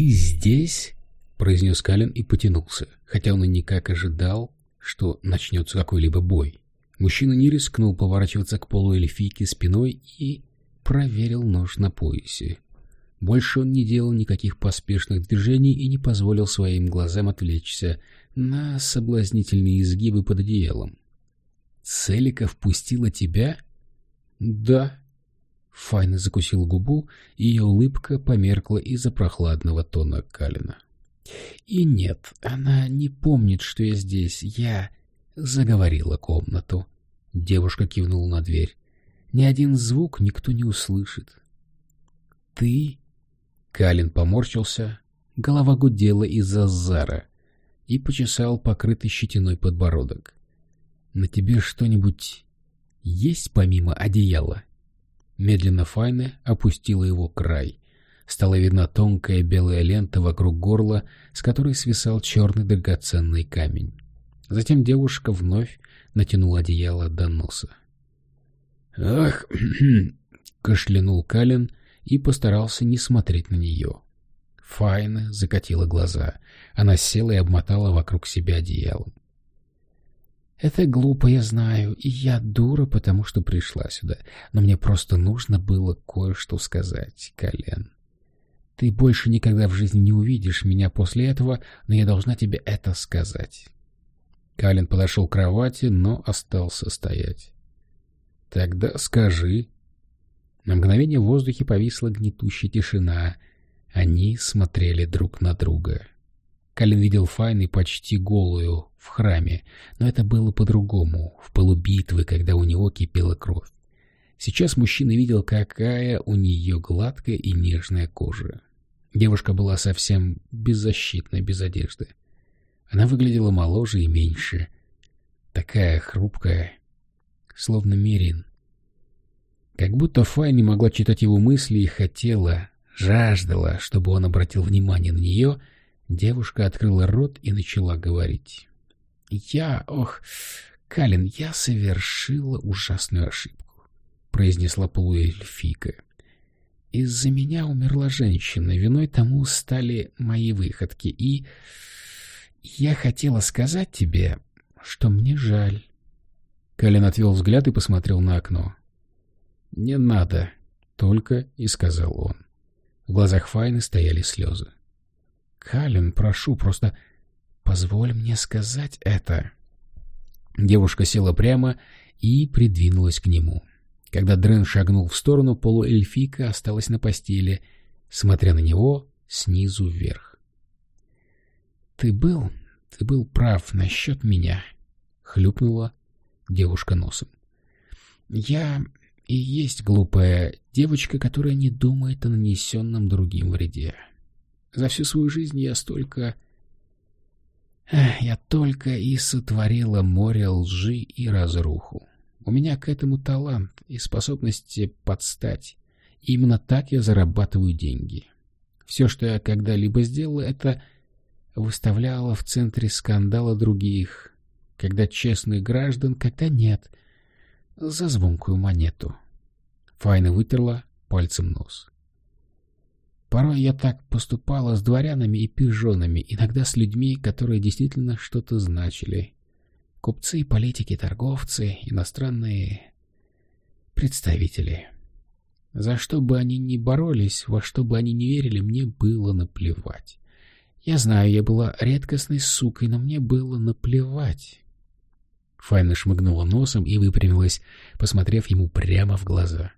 «Ты здесь?» — произнес Калин и потянулся, хотя он и никак ожидал, что начнется какой-либо бой. Мужчина не рискнул поворачиваться к полу эльфийки спиной и проверил нож на поясе. Больше он не делал никаких поспешных движений и не позволил своим глазам отвлечься на соблазнительные изгибы под одеялом. «Целика впустила тебя?» «Да». Файна закусил губу, и ее улыбка померкла из-за прохладного тона Калина. «И нет, она не помнит, что я здесь. Я...» — заговорила комнату. Девушка кивнула на дверь. «Ни один звук никто не услышит». «Ты...» Калин поморщился, голова гудела из-за зара и почесал покрытый щетиной подбородок. «На тебе что-нибудь есть помимо одеяла?» Медленно Файна опустила его край. Стала видна тонкая белая лента вокруг горла, с которой свисал черный драгоценный камень. Затем девушка вновь натянула одеяло до носа. «Ах!» — кашлянул Калин и постарался не смотреть на нее. Файна закатила глаза. Она села и обмотала вокруг себя одеялом. Это глупо, я знаю, и я дура, потому что пришла сюда. Но мне просто нужно было кое-что сказать, Колен. Ты больше никогда в жизни не увидишь меня после этого, но я должна тебе это сказать. Калин подошел к кровати, но остался стоять. Тогда скажи. На мгновение в воздухе повисла гнетущая тишина. Они смотрели друг на друга. Калин видел Файны почти голую в храме, но это было по-другому, в полубитвы, когда у него кипела кровь. Сейчас мужчина видел, какая у нее гладкая и нежная кожа. Девушка была совсем беззащитна, без одежды. Она выглядела моложе и меньше. Такая хрупкая, словно Мирин. Как будто Фай не могла читать его мысли и хотела, жаждала, чтобы он обратил внимание на нее — Девушка открыла рот и начала говорить. «Я... Ох, Калин, я совершила ужасную ошибку», — произнесла полуэльфийка. «Из-за меня умерла женщина, виной тому стали мои выходки, и... Я хотела сказать тебе, что мне жаль». Калин отвел взгляд и посмотрел на окно. «Не надо», — только и сказал он. В глазах Файны стояли слезы. Калин, прошу, просто позволь мне сказать это. Девушка села прямо и придвинулась к нему. Когда Дрен шагнул в сторону, полуэльфийка осталась на постели, смотря на него снизу вверх. «Ты был... ты был прав насчет меня», — хлюпнула девушка носом. «Я и есть глупая девочка, которая не думает о нанесенном другим вреде. За всю свою жизнь я столько... Я только и сотворила море лжи и разруху. У меня к этому талант и способности подстать. Именно так я зарабатываю деньги. Все, что я когда-либо сделала, это выставляла в центре скандала других, когда честных граждан, когда нет, за звонкую монету. Файна вытерла пальцем нос. Порой я так поступала с дворянами и пижонами, иногда с людьми, которые действительно что-то значили. Купцы, политики, торговцы, иностранные представители. За что бы они ни боролись, во что бы они ни верили, мне было наплевать. Я знаю, я была редкостной сукой, но мне было наплевать. Файна шмыгнула носом и выпрямилась, посмотрев ему прямо в глаза.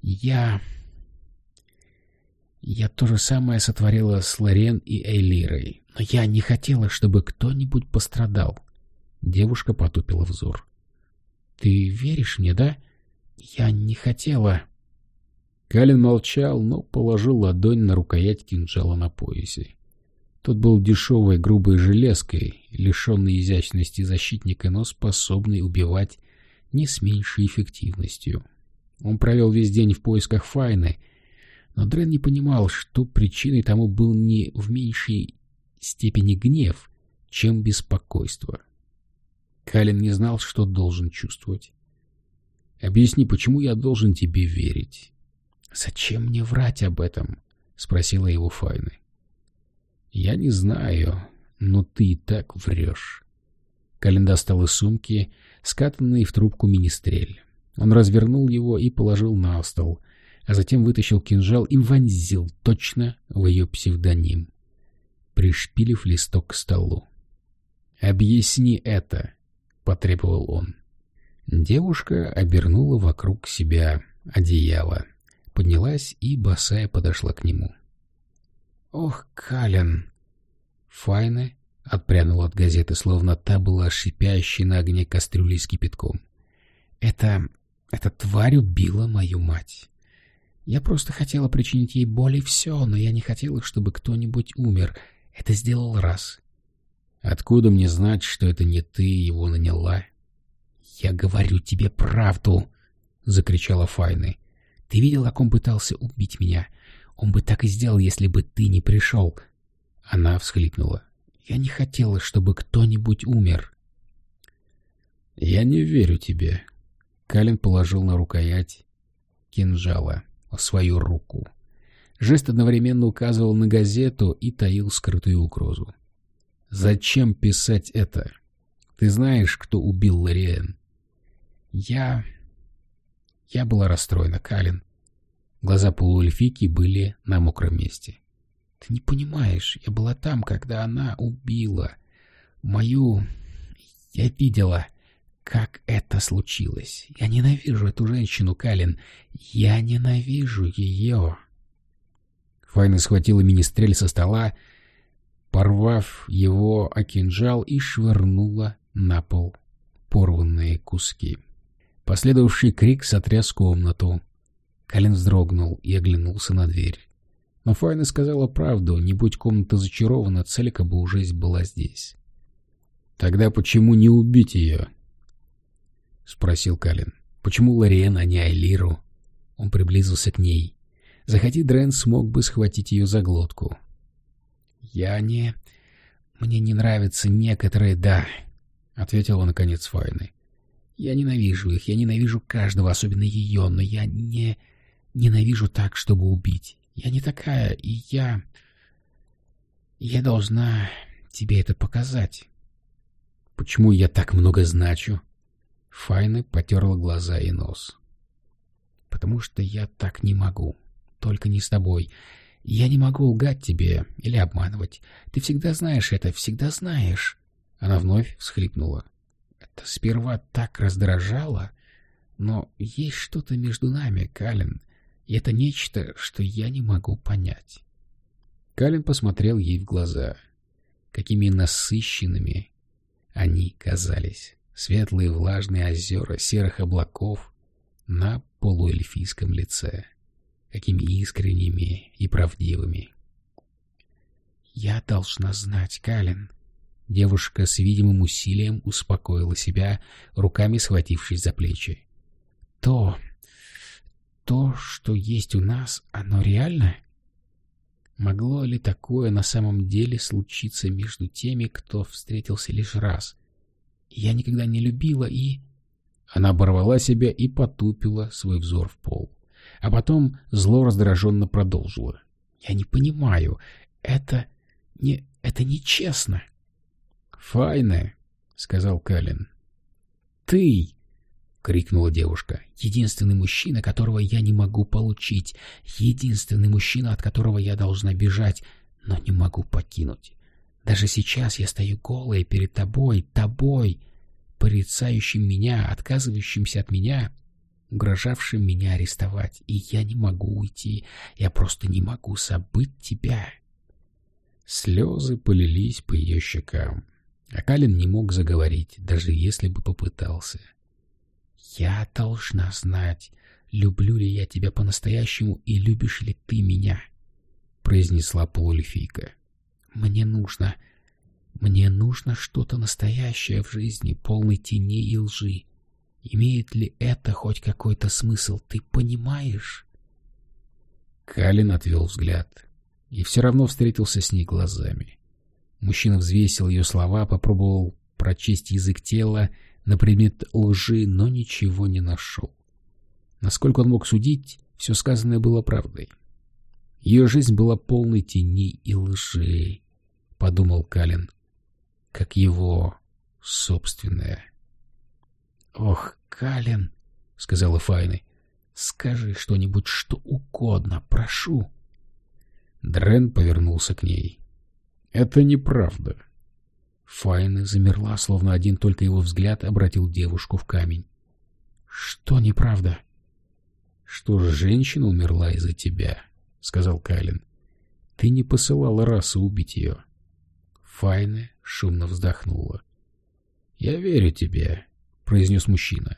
Я я то же самое сотворила с Лорен и Эйлирой, но я не хотела, чтобы кто-нибудь пострадал. Девушка потупила взор. «Ты веришь мне, да? Я не хотела...» Калин молчал, но положил ладонь на рукоять кинжала на поясе. Тот был дешевой грубой железкой, лишенной изящности защитника, но способный убивать не с меньшей эффективностью. Он провел весь день в поисках Файны, но Дрен не понимал, что причиной тому был не в меньшей степени гнев, чем беспокойство. Калин не знал, что должен чувствовать. «Объясни, почему я должен тебе верить?» «Зачем мне врать об этом?» — спросила его Файны. Я не знаю, но ты и так врешь. Калин достал из сумки скатанный в трубку министрель. Он развернул его и положил на стол, а затем вытащил кинжал и вонзил точно в ее псевдоним, пришпилив листок к столу. «Объясни это», — потребовал он. Девушка обернула вокруг себя одеяло, поднялась и, босая, подошла к нему. «Ох, Калин!» Файна отпрянула от газеты, словно та была шипящей на огне кастрюлей с кипятком. «Это... эта тварь убила мою мать. Я просто хотела причинить ей боль и все, но я не хотела, чтобы кто-нибудь умер. Это сделал раз. Откуда мне знать, что это не ты его наняла?» «Я говорю тебе правду!» — закричала Файны. «Ты видел, как он пытался убить меня? Он бы так и сделал, если бы ты не пришел!» Она всхлипнула. «Я не хотела, чтобы кто-нибудь умер!» «Я не верю тебе!» Калин положил на рукоять кинжала свою руку. Жест одновременно указывал на газету и таил скрытую угрозу. «Зачем писать это? Ты знаешь, кто убил Лориэн?» Я... Я была расстроена, Калин. Глаза полуэльфийки были на мокром месте. Ты не понимаешь, я была там, когда она убила мою... Я видела, как это случилось. Я ненавижу эту женщину, Калин. Я ненавижу ее. Файна схватила министрель со стола, порвав его о кинжал и швырнула на пол порванные куски. Последовавший крик сотряс комнату. Калин вздрогнул и оглянулся на дверь. Но Файна сказала правду, не будь комната зачарована, Целика бы уже была здесь. «Тогда почему не убить ее?» — спросил Калин. «Почему Лориен, а не Айлиру?» Он приблизился к ней. Захоти Дрен смог бы схватить ее за глотку. «Я не... Мне не нравятся некоторые, да», — ответила наконец Файны. Я ненавижу их, я ненавижу каждого, особенно ее, но я не ненавижу так, чтобы убить. Я не такая, и я... Я должна тебе это показать. Почему я так много значу? Файна потерла глаза и нос. Потому что я так не могу. Только не с тобой. Я не могу лгать тебе или обманывать. Ты всегда знаешь это, всегда знаешь. Она вновь всхлипнула. Это сперва так раздражало, но есть что-то между нами, Калин, и это нечто, что я не могу понять. Калин посмотрел ей в глаза. Какими насыщенными они казались. Светлые влажные озера серых облаков на полуэльфийском лице. Какими искренними и правдивыми. «Я должна знать, Калин», Девушка с видимым усилием успокоила себя, руками схватившись за плечи. «То... то, что есть у нас, оно реально?» Могло ли такое на самом деле случиться между теми, кто встретился лишь раз? Я никогда не любила и... Она оборвала себя и потупила свой взор в пол. А потом зло раздраженно продолжила. «Я не понимаю. Это... не... это нечестно». «Файне», — сказал Калин. «Ты!» — крикнула девушка. «Единственный мужчина, которого я не могу получить. Единственный мужчина, от которого я должна бежать, но не могу покинуть. Даже сейчас я стою голая перед тобой, тобой, порицающим меня, отказывающимся от меня, угрожавшим меня арестовать. И я не могу уйти, я просто не могу забыть тебя». Слезы полились по ее щекам. А Калин не мог заговорить, даже если бы попытался. «Я должна знать, люблю ли я тебя по-настоящему и любишь ли ты меня», — произнесла полуэльфийка. «Мне нужно... Мне нужно что-то настоящее в жизни, полной теней и лжи. Имеет ли это хоть какой-то смысл, ты понимаешь?» Калин отвел взгляд и все равно встретился с ней глазами. Мужчина взвесил ее слова, попробовал прочесть язык тела на предмет лжи, но ничего не нашел. Насколько он мог судить, все сказанное было правдой. Ее жизнь была полной теней и лжи. — подумал Калин, — как его собственное. «Ох, Калин!» — сказала Файны. «Скажи что-нибудь, что угодно, прошу». Дрен повернулся к ней. «Это неправда». Файна замерла, словно один только его взгляд обратил девушку в камень. «Что неправда?» «Что же женщина умерла из-за тебя», — сказал Калин. «Ты не посылала расы убить ее». Файна шумно вздохнула. «Я верю тебе», — произнес мужчина.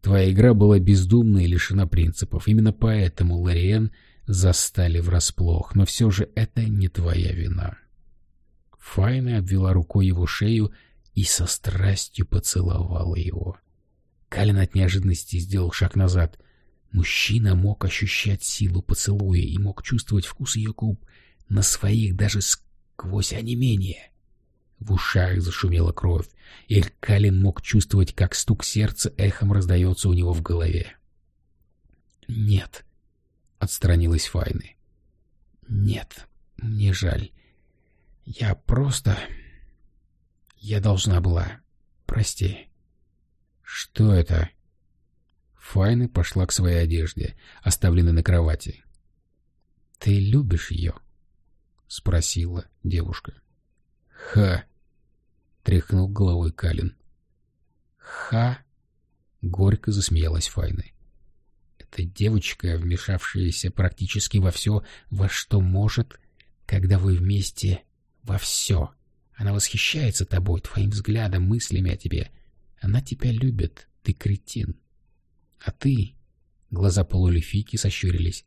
«Твоя игра была бездумна и лишена принципов. Именно поэтому Лориен застали врасплох. Но все же это не твоя вина». Файна обвела рукой его шею и со страстью поцеловала его. Калин от неожиданности сделал шаг назад. Мужчина мог ощущать силу поцелуя и мог чувствовать вкус ее губ на своих даже сквозь онемение. В ушах зашумела кровь, и Калин мог чувствовать, как стук сердца эхом раздается у него в голове. «Нет», — отстранилась Файны. «Нет, мне жаль. Я просто... Я должна была. Прости». «Что это?» Файны пошла к своей одежде, оставленной на кровати. «Ты любишь ее?» — спросила девушка. «Ха!» — тряхнул головой Калин. «Ха!» — горько засмеялась Файны. «Это девочка, вмешавшаяся практически во все, во что может, когда вы вместе во все. Она восхищается тобой, твоим взглядом, мыслями о тебе. Она тебя любит, ты кретин. А ты...» Глаза полулифики сощурились.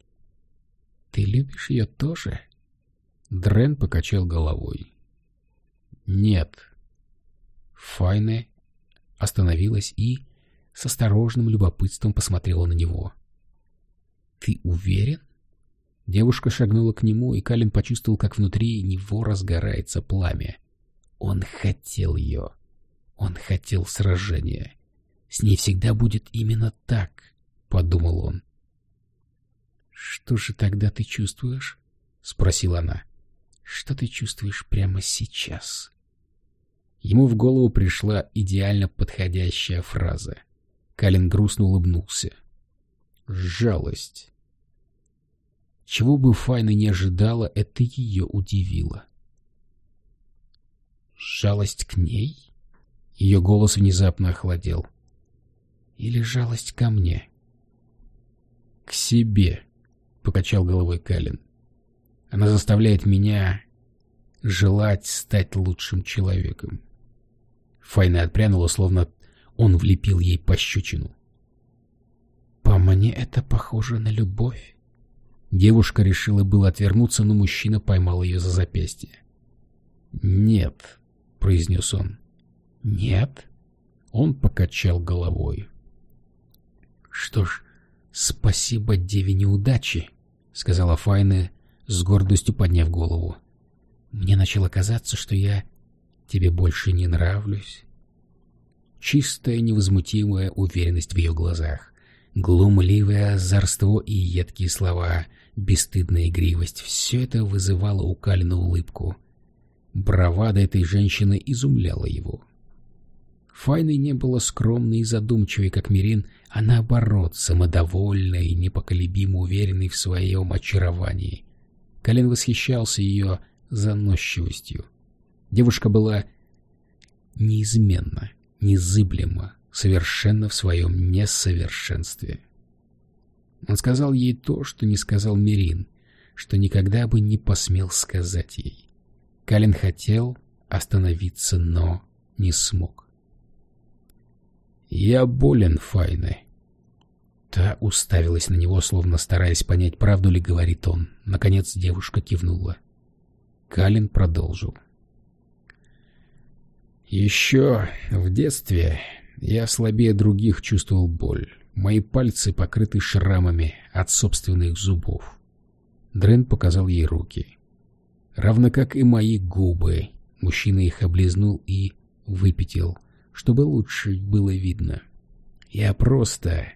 «Ты любишь ее тоже?» Дрен покачал головой. «Нет». Файне остановилась и с осторожным любопытством посмотрела на него. «Ты уверен?» Девушка шагнула к нему, и Калин почувствовал, как внутри него разгорается пламя. Он хотел ее. Он хотел сражения. С ней всегда будет именно так, — подумал он. — Что же тогда ты чувствуешь? — спросила она. — Что ты чувствуешь прямо сейчас? Ему в голову пришла идеально подходящая фраза. Калин грустно улыбнулся. Жалость. Чего бы Файна не ожидала, это ее удивило. Жалость к ней? Ее голос внезапно охладел. Или жалость ко мне? К себе, покачал головой Калин. Она заставляет меня желать стать лучшим человеком. Файна отпрянула, словно он влепил ей пощечину. «По мне это похоже на любовь». Девушка решила было отвернуться, но мужчина поймал ее за запястье. «Нет», — произнес он. «Нет?» Он покачал головой. «Что ж, спасибо деве неудачи», — сказала Файна, с гордостью подняв голову. «Мне начало казаться, что я Тебе больше не нравлюсь?» Чистая невозмутимая уверенность в ее глазах, глумливое озорство и едкие слова, бесстыдная игривость — все это вызывало у Калина улыбку. Бравада этой женщины изумляла его. Файной не было скромной и задумчивой, как Мирин, а наоборот, самодовольной и непоколебимо уверенной в своем очаровании. Калин восхищался ее заносчивостью. Девушка была неизменна, незыблема, совершенно в своем несовершенстве. Он сказал ей то, что не сказал Мирин, что никогда бы не посмел сказать ей. Калин хотел остановиться, но не смог. «Я болен, Файны». Та уставилась на него, словно стараясь понять, правду ли говорит он. Наконец девушка кивнула. Калин продолжил. Еще в детстве я слабее других чувствовал боль. Мои пальцы покрыты шрамами от собственных зубов. Дрен показал ей руки. Равно как и мои губы. Мужчина их облизнул и выпятил, чтобы лучше было видно. Я просто...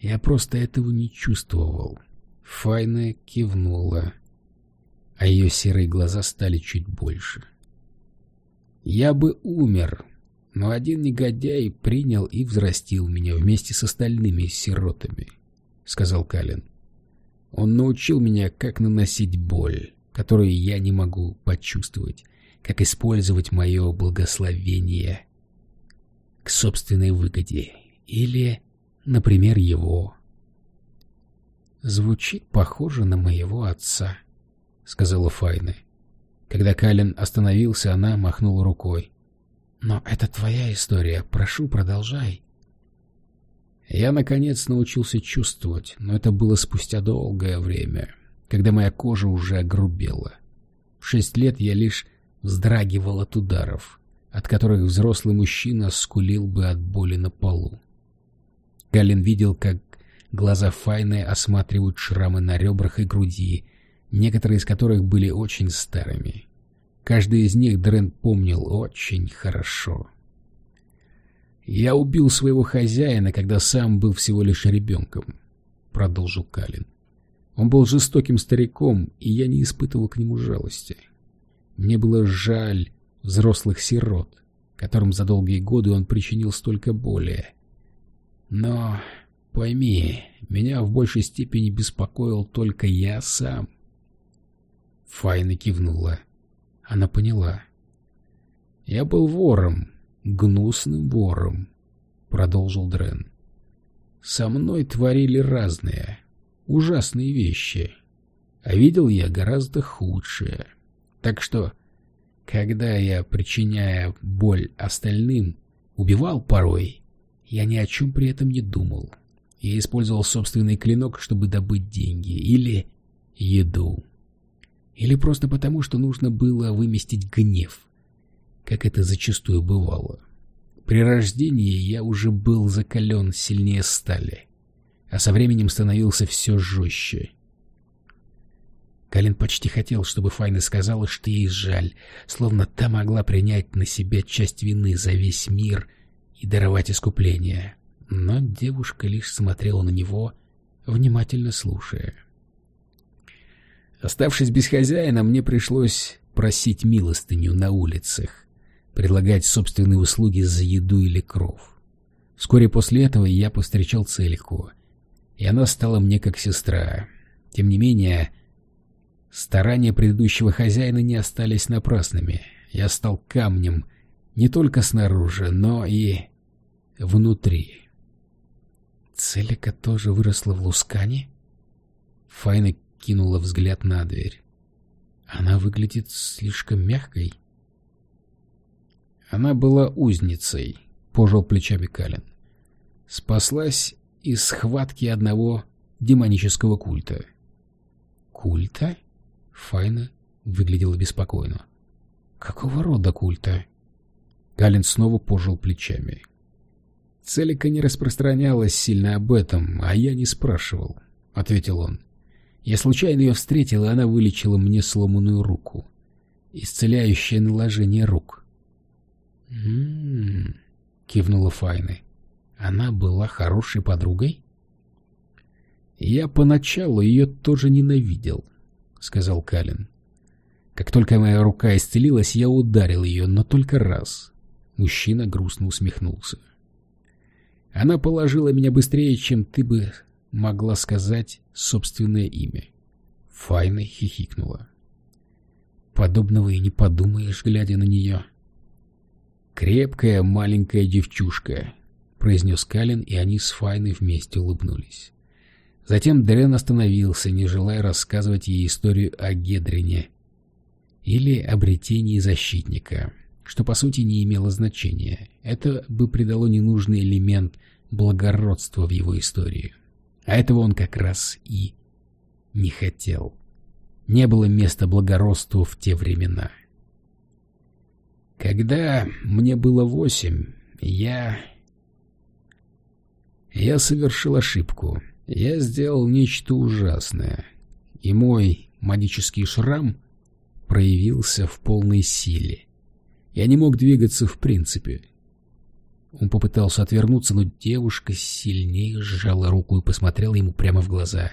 Я просто этого не чувствовал. Файна кивнула, а ее серые глаза стали чуть больше. Я бы умер, но один негодяй принял и взрастил меня вместе с остальными сиротами, — сказал Калин. Он научил меня, как наносить боль, которую я не могу почувствовать, как использовать мое благословение к собственной выгоде или, например, его. «Звучит похоже на моего отца», — сказала Файна. Когда Калин остановился, она махнула рукой. «Но это твоя история. Прошу, продолжай». Я, наконец, научился чувствовать, но это было спустя долгое время, когда моя кожа уже огрубела. В шесть лет я лишь вздрагивал от ударов, от которых взрослый мужчина скулил бы от боли на полу. Галин видел, как глаза Файны осматривают шрамы на ребрах и груди, некоторые из которых были очень старыми. Каждый из них Дрен помнил очень хорошо. «Я убил своего хозяина, когда сам был всего лишь ребенком», — продолжил Калин. «Он был жестоким стариком, и я не испытывал к нему жалости. Мне было жаль взрослых сирот, которым за долгие годы он причинил столько боли. Но, пойми, меня в большей степени беспокоил только я сам». Файна кивнула. Она поняла. «Я был вором, гнусным вором», — продолжил Дрен. «Со мной творили разные, ужасные вещи, а видел я гораздо худшее. Так что, когда я, причиняя боль остальным, убивал порой, я ни о чем при этом не думал. Я использовал собственный клинок, чтобы добыть деньги или еду. Или просто потому, что нужно было выместить гнев, как это зачастую бывало. При рождении я уже был закален сильнее стали, а со временем становился все жестче. Калин почти хотел, чтобы Файна сказала, что ей жаль, словно та могла принять на себя часть вины за весь мир и даровать искупление. Но девушка лишь смотрела на него, внимательно слушая. — Оставшись без хозяина, мне пришлось просить милостыню на улицах, предлагать собственные услуги за еду или кров. Вскоре после этого я повстречал Цельку, и она стала мне как сестра. Тем не менее, старания предыдущего хозяина не остались напрасными. Я стал камнем не только снаружи, но и внутри. Целика тоже выросла в Лускане? Файна кинула взгляд на дверь. Она выглядит слишком мягкой. Она была узницей, пожал плечами Калин. Спаслась из схватки одного демонического культа. Культа? Файна выглядела беспокойно. Какого рода культа? Калин снова пожал плечами. Целика не распространялась сильно об этом, а я не спрашивал, — ответил он. Я случайно ее встретил, и она вылечила мне сломанную руку. Исцеляющее наложение рук. «М-м-м», кивнула Файна. «Она была хорошей подругой?» «Я поначалу ее тоже ненавидел», — сказал Калин. «Как только моя рука исцелилась, я ударил ее, но только раз». Мужчина грустно усмехнулся. «Она положила меня быстрее, чем ты бы могла сказать собственное имя. Файна хихикнула. Подобного и не подумаешь, глядя на нее. «Крепкая маленькая девчушка», — произнес Калин, и они с Файной вместе улыбнулись. Затем Дрен остановился, не желая рассказывать ей историю о Гедрине или обретении защитника, что по сути не имело значения. Это бы придало ненужный элемент благородства в его историю. А этого он как раз и не хотел. Не было места благородству в те времена. Когда мне было восемь, я... Я совершил ошибку. Я сделал нечто ужасное. И мой магический шрам проявился в полной силе. Я не мог двигаться в принципе. Он попытался отвернуться, но девушка сильнее сжала руку и посмотрела ему прямо в глаза.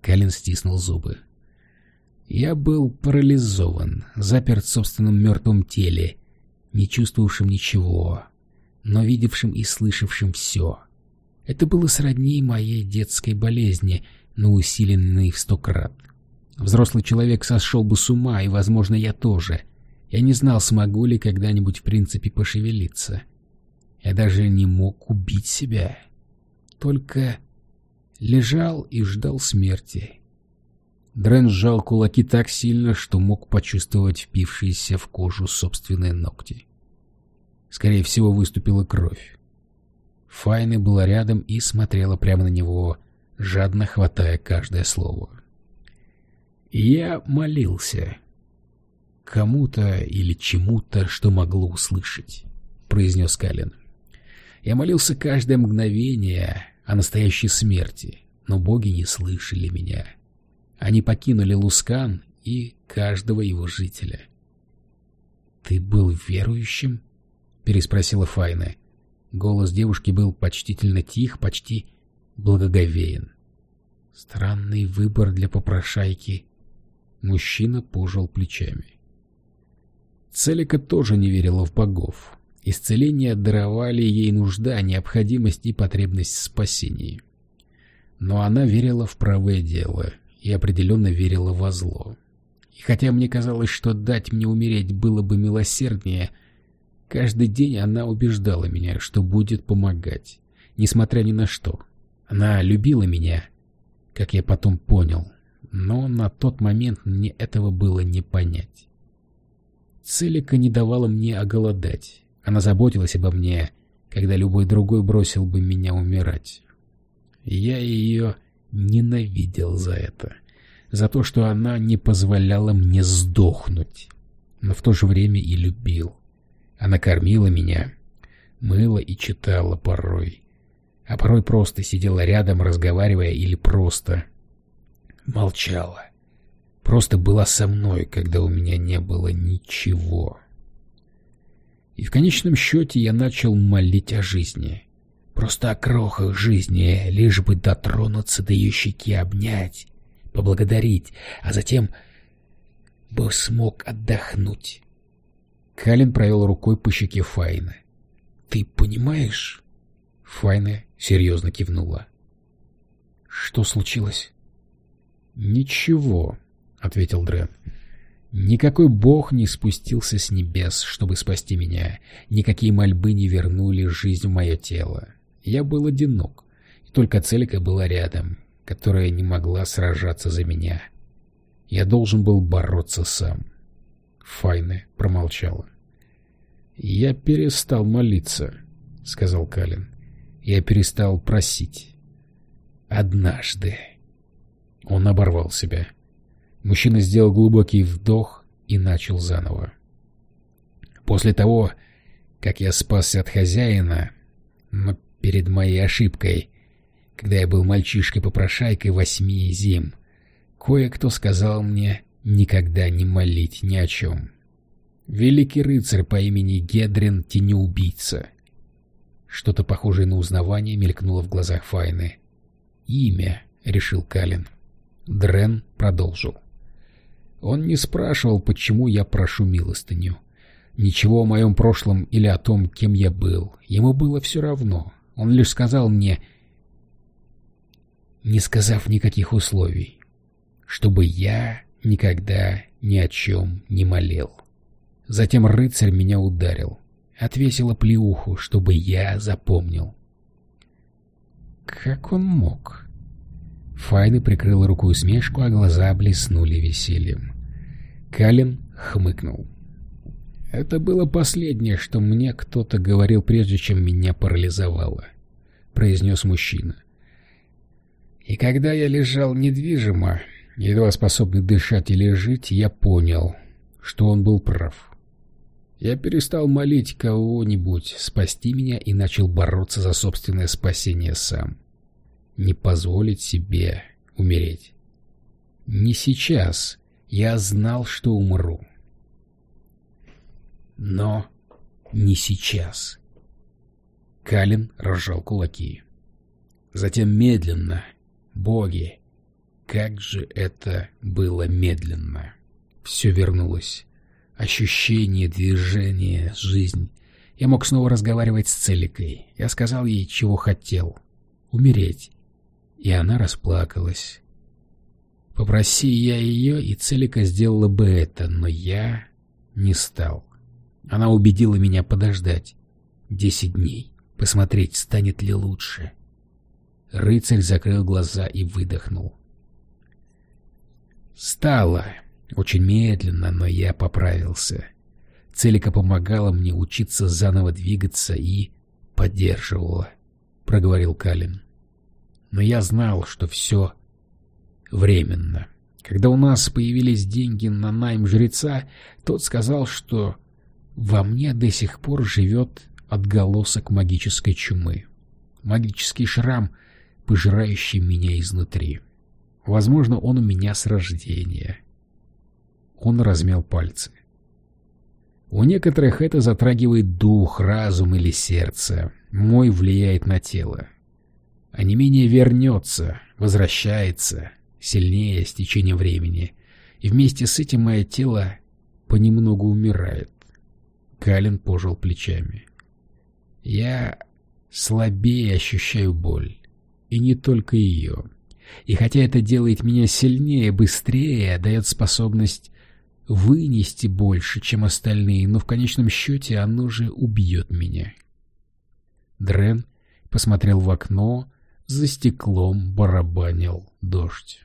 Калин стиснул зубы. Я был парализован, заперт в собственном мертвом теле, не чувствовавшим ничего, но видевшим и слышавшим все. Это было сродни моей детской болезни, но усиленной в сто крат. Взрослый человек сошел бы с ума, и, возможно, я тоже. Я не знал, смогу ли когда-нибудь в принципе пошевелиться. Я даже не мог убить себя. Только лежал и ждал смерти. Дрен сжал кулаки так сильно, что мог почувствовать впившиеся в кожу собственные ногти. Скорее всего, выступила кровь. Файна была рядом и смотрела прямо на него, жадно хватая каждое слово. Я молился. Кому-то или чему-то, что могло услышать, — произнес Калин. Я молился каждое мгновение о настоящей смерти, но боги не слышали меня. — они покинули Лускан и каждого его жителя. «Ты был верующим?» — переспросила Файна. Голос девушки был почтительно тих, почти благоговеен. Странный выбор для попрошайки. Мужчина пожал плечами. Целика тоже не верила в богов. Исцеление даровали ей нужда, необходимость и потребность в спасении. Но она верила в правое дело, и определенно верила во зло. И хотя мне казалось, что дать мне умереть было бы милосерднее, каждый день она убеждала меня, что будет помогать, несмотря ни на что. Она любила меня, как я потом понял, но на тот момент мне этого было не понять. Целика не давала мне оголодать. Она заботилась обо мне, когда любой другой бросил бы меня умирать. Я ее ненавидел за это. За то, что она не позволяла мне сдохнуть. Но в то же время и любил. Она кормила меня, мыла и читала порой. А порой просто сидела рядом, разговаривая, или просто молчала. Просто была со мной, когда у меня не было ничего. И в конечном счете я начал молить о жизни. Просто о крохах жизни, лишь бы дотронуться до ее щеки, обнять, поблагодарить, а затем бы смог отдохнуть. Калин провел рукой по щеке Файны. «Ты понимаешь?» Файна серьезно кивнула. «Что случилось?» «Ничего», — ответил Дрен. Никакой бог не спустился с небес, чтобы спасти меня. Никакие мольбы не вернули жизнь в мое тело. Я был одинок, и только Целика была рядом, которая не могла сражаться за меня. Я должен был бороться сам. Файна промолчала. «Я перестал молиться», — сказал Калин. «Я перестал просить. Однажды». Он оборвал себя. Мужчина сделал глубокий вдох и начал заново. После того, как я спасся от хозяина, перед моей ошибкой, когда я был мальчишкой-попрошайкой восьми зим. Кое-кто сказал мне никогда не молить ни о чем. Великий рыцарь по имени Гедрин Тенеубийца. Что-то похожее на узнавание мелькнуло в глазах Файны. «Имя», — решил Калин. Дрен продолжил. Он не спрашивал, почему я прошу милостыню. Ничего о моем прошлом или о том, кем я был. Ему было все равно. Он лишь сказал мне, не сказав никаких условий, чтобы я никогда ни о чем не молил. Затем рыцарь меня ударил, отвесила плеуху, чтобы я запомнил. Как он мог? Файна прикрыла руку усмешку, а глаза блеснули весельем. Калин хмыкнул. Это было последнее, что мне кто-то говорил, прежде чем меня парализовало, — произнес мужчина. И когда я лежал недвижимо, едва способный дышать или жить, я понял, что он был прав. Я перестал молить кого-нибудь спасти меня и начал бороться за собственное спасение сам. Не позволить себе умереть. Не сейчас. Я знал, что умру. Но не сейчас. Калин разжал кулаки. Затем медленно, Боги! Как же это было медленно! Все вернулось. ощущение, движение, жизнь. Я мог снова разговаривать с Целикой. Я сказал ей, чего хотел. Умереть. И она расплакалась. Попроси я ее, и Целика сделала бы это, но я не стал. Она убедила меня подождать. Десять дней. Посмотреть, станет ли лучше. Рыцарь закрыл глаза и выдохнул. Стало. Очень медленно, но я поправился. Целика помогала мне учиться заново двигаться и поддерживала, — проговорил Калин. Но я знал, что все временно. Когда у нас появились деньги на найм жреца, тот сказал, что во мне до сих пор живет отголосок магической чумы. Магический шрам, пожирающий меня изнутри. Возможно, он у меня с рождения. Он размял пальцы. У некоторых это затрагивает дух, разум или сердце. Мой влияет на тело. А не менее вернется, возвращается, сильнее с течением времени. И вместе с этим мое тело понемногу умирает. Калин пожал плечами. Я слабее ощущаю боль. И не только ее. И хотя это делает меня сильнее, быстрее, дает способность вынести больше, чем остальные, но в конечном счете оно же убьет меня. Дрен посмотрел в окно, за стеклом барабанил дождь.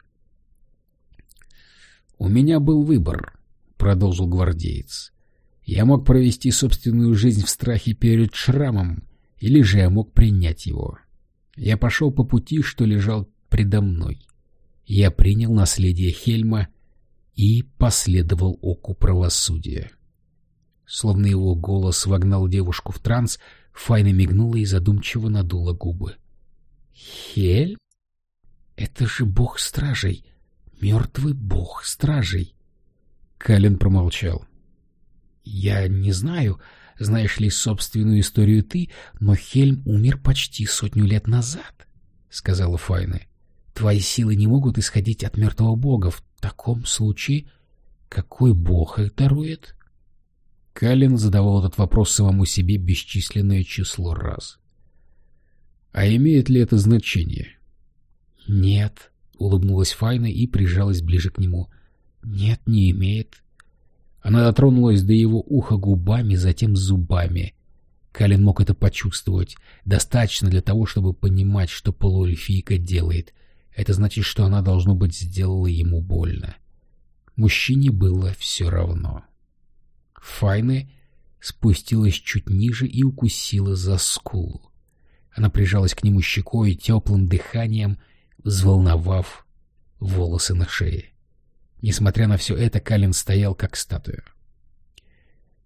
«У меня был выбор», — продолжил гвардеец. «Я мог провести собственную жизнь в страхе перед шрамом, или же я мог принять его. Я пошел по пути, что лежал предо мной. Я принял наследие Хельма и последовал оку правосудия. Словно его голос вогнал девушку в транс, Файна мигнула и задумчиво надула губы. «Хельм? Это же бог стражей, мертвый бог стражей!» Калин промолчал. «Я не знаю, знаешь ли собственную историю ты, но Хельм умер почти сотню лет назад», — сказала Файна. Твои силы не могут исходить от мертвого бога. В таком случае какой бог их дарует? Калин задавал этот вопрос самому себе бесчисленное число раз. А имеет ли это значение? Нет, улыбнулась Файна и прижалась ближе к нему. Нет, не имеет. Она дотронулась до его уха губами, затем зубами. Калин мог это почувствовать. Достаточно для того, чтобы понимать, что полуэльфийка делает — это значит, что она, должно быть, сделала ему больно. Мужчине было все равно. Файны спустилась чуть ниже и укусила за скулу. Она прижалась к нему щекой теплым дыханием, взволновав волосы на шее. Несмотря на все это, Калин стоял как статуя.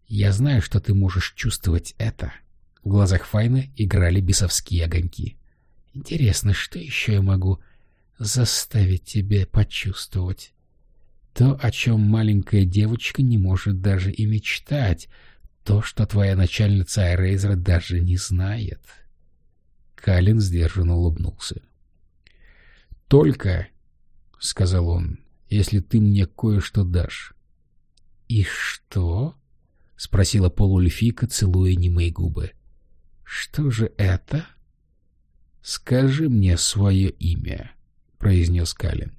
«Я знаю, что ты можешь чувствовать это». В глазах Файны играли бесовские огоньки. «Интересно, что еще я могу заставить тебя почувствовать. То, о чем маленькая девочка не может даже и мечтать, то, что твоя начальница Айрейзера даже не знает. Калин сдержанно улыбнулся. «Только, — сказал он, — если ты мне кое-что дашь». «И что?» — спросила полулифика, целуя немые губы. «Что же это?» «Скажи мне свое имя» произнес Калин.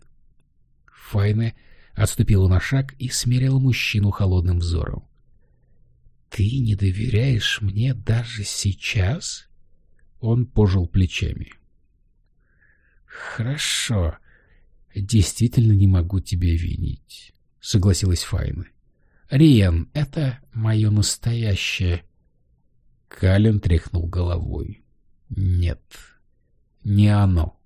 Файне отступила на шаг и смерила мужчину холодным взором. «Ты не доверяешь мне даже сейчас?» Он пожал плечами. «Хорошо. Действительно не могу тебя винить», — согласилась Файна. «Риен, это мое настоящее...» Калин тряхнул головой. «Нет, не оно».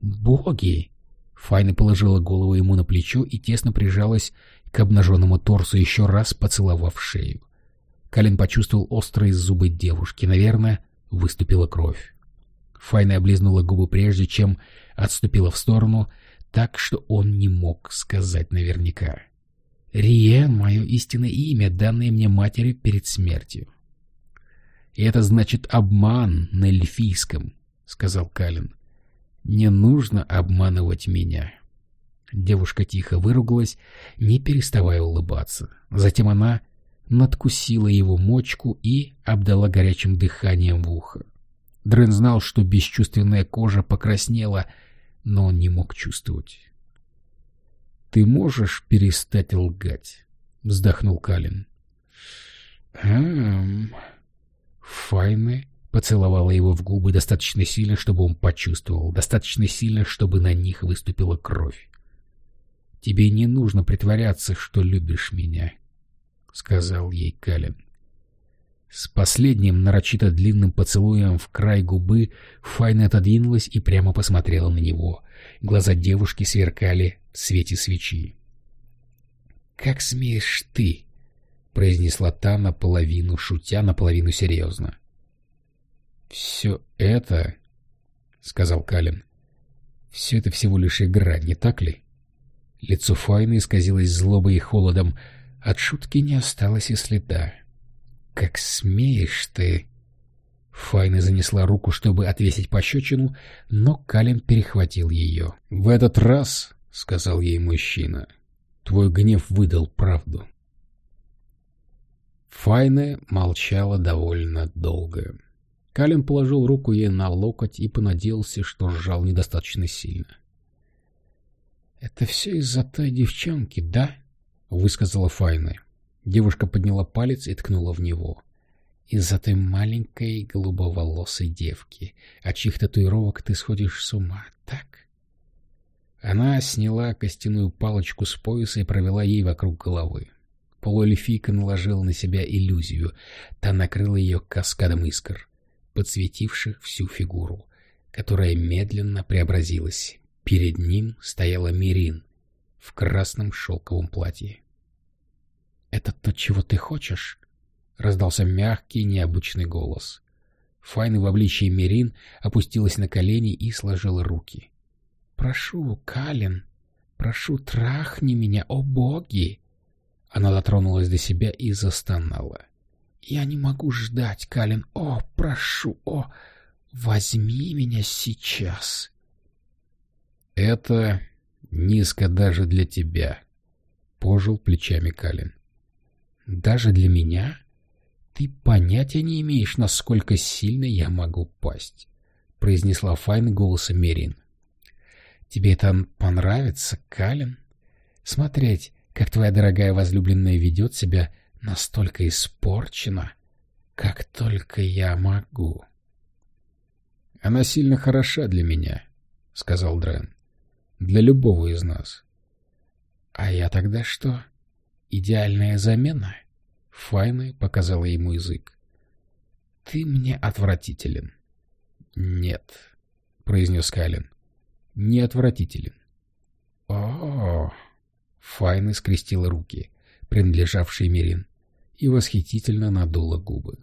«Боги!» Файна положила голову ему на плечо и тесно прижалась к обнаженному торсу, еще раз поцеловав шею. Калин почувствовал острые зубы девушки. Наверное, выступила кровь. Файна облизнула губы прежде, чем отступила в сторону, так что он не мог сказать наверняка. «Риен — мое истинное имя, данное мне матери перед смертью». «И это значит обман на эльфийском», — сказал Калин. Не нужно обманывать меня. Девушка тихо выругалась, не переставая улыбаться. Затем она надкусила его мочку и обдала горячим дыханием в ухо. Дрен знал, что бесчувственная кожа покраснела, но он не мог чувствовать. «Ты можешь перестать лгать?» — вздохнул Калин. «Эм...» Файны поцеловала его в губы достаточно сильно, чтобы он почувствовал, достаточно сильно, чтобы на них выступила кровь. «Тебе не нужно притворяться, что любишь меня», — сказал ей Калин. С последним нарочито длинным поцелуем в край губы Файна отодвинулась и прямо посмотрела на него. Глаза девушки сверкали в свете свечи. «Как смеешь ты?» — произнесла та наполовину шутя, наполовину серьезно. «Все это...» — сказал Калин. «Все это всего лишь игра, не так ли?» Лицо Файны исказилось злобой и холодом. От шутки не осталось и следа. «Как смеешь ты!» Файна занесла руку, чтобы отвесить пощечину, но Калин перехватил ее. «В этот раз, — сказал ей мужчина, — твой гнев выдал правду». Файна молчала довольно долго. Калин положил руку ей на локоть и понадеялся, что сжал недостаточно сильно. «Это все из-за той девчонки, да?» — высказала Файна. Девушка подняла палец и ткнула в него. «Из-за той маленькой голубоволосой девки, от чьих татуировок ты сходишь с ума, так?» Она сняла костяную палочку с пояса и провела ей вокруг головы. Полуэльфийка наложила на себя иллюзию, та накрыла ее каскадом искр, подсветивших всю фигуру, которая медленно преобразилась. Перед ним стояла Мирин в красном шелковом платье. «Это то, чего ты хочешь?» — раздался мягкий, необычный голос. Файна в обличии Мирин опустилась на колени и сложила руки. «Прошу, Калин, прошу, трахни меня, о боги!» Она дотронулась до себя и застонала. «Я не могу ждать, Калин, о, прошу, о, возьми меня сейчас!» «Это низко даже для тебя», — пожил плечами Калин. Даже для меня? Ты понятия не имеешь, насколько сильно я могу пасть, — произнесла Файн голосом Мерин. Тебе это понравится, Калин? Смотреть, как твоя дорогая возлюбленная ведет себя настолько испорчена, как только я могу. — Она сильно хороша для меня, — сказал Дрен. — Для любого из нас. — А я тогда что? Идеальная замена? Файна показала ему язык. Ты мне отвратителен. Нет, произнес Кайлен. Не отвратителен. О, -о, -о. Файна скрестила руки, принадлежавшие Мирин, и восхитительно надула губы.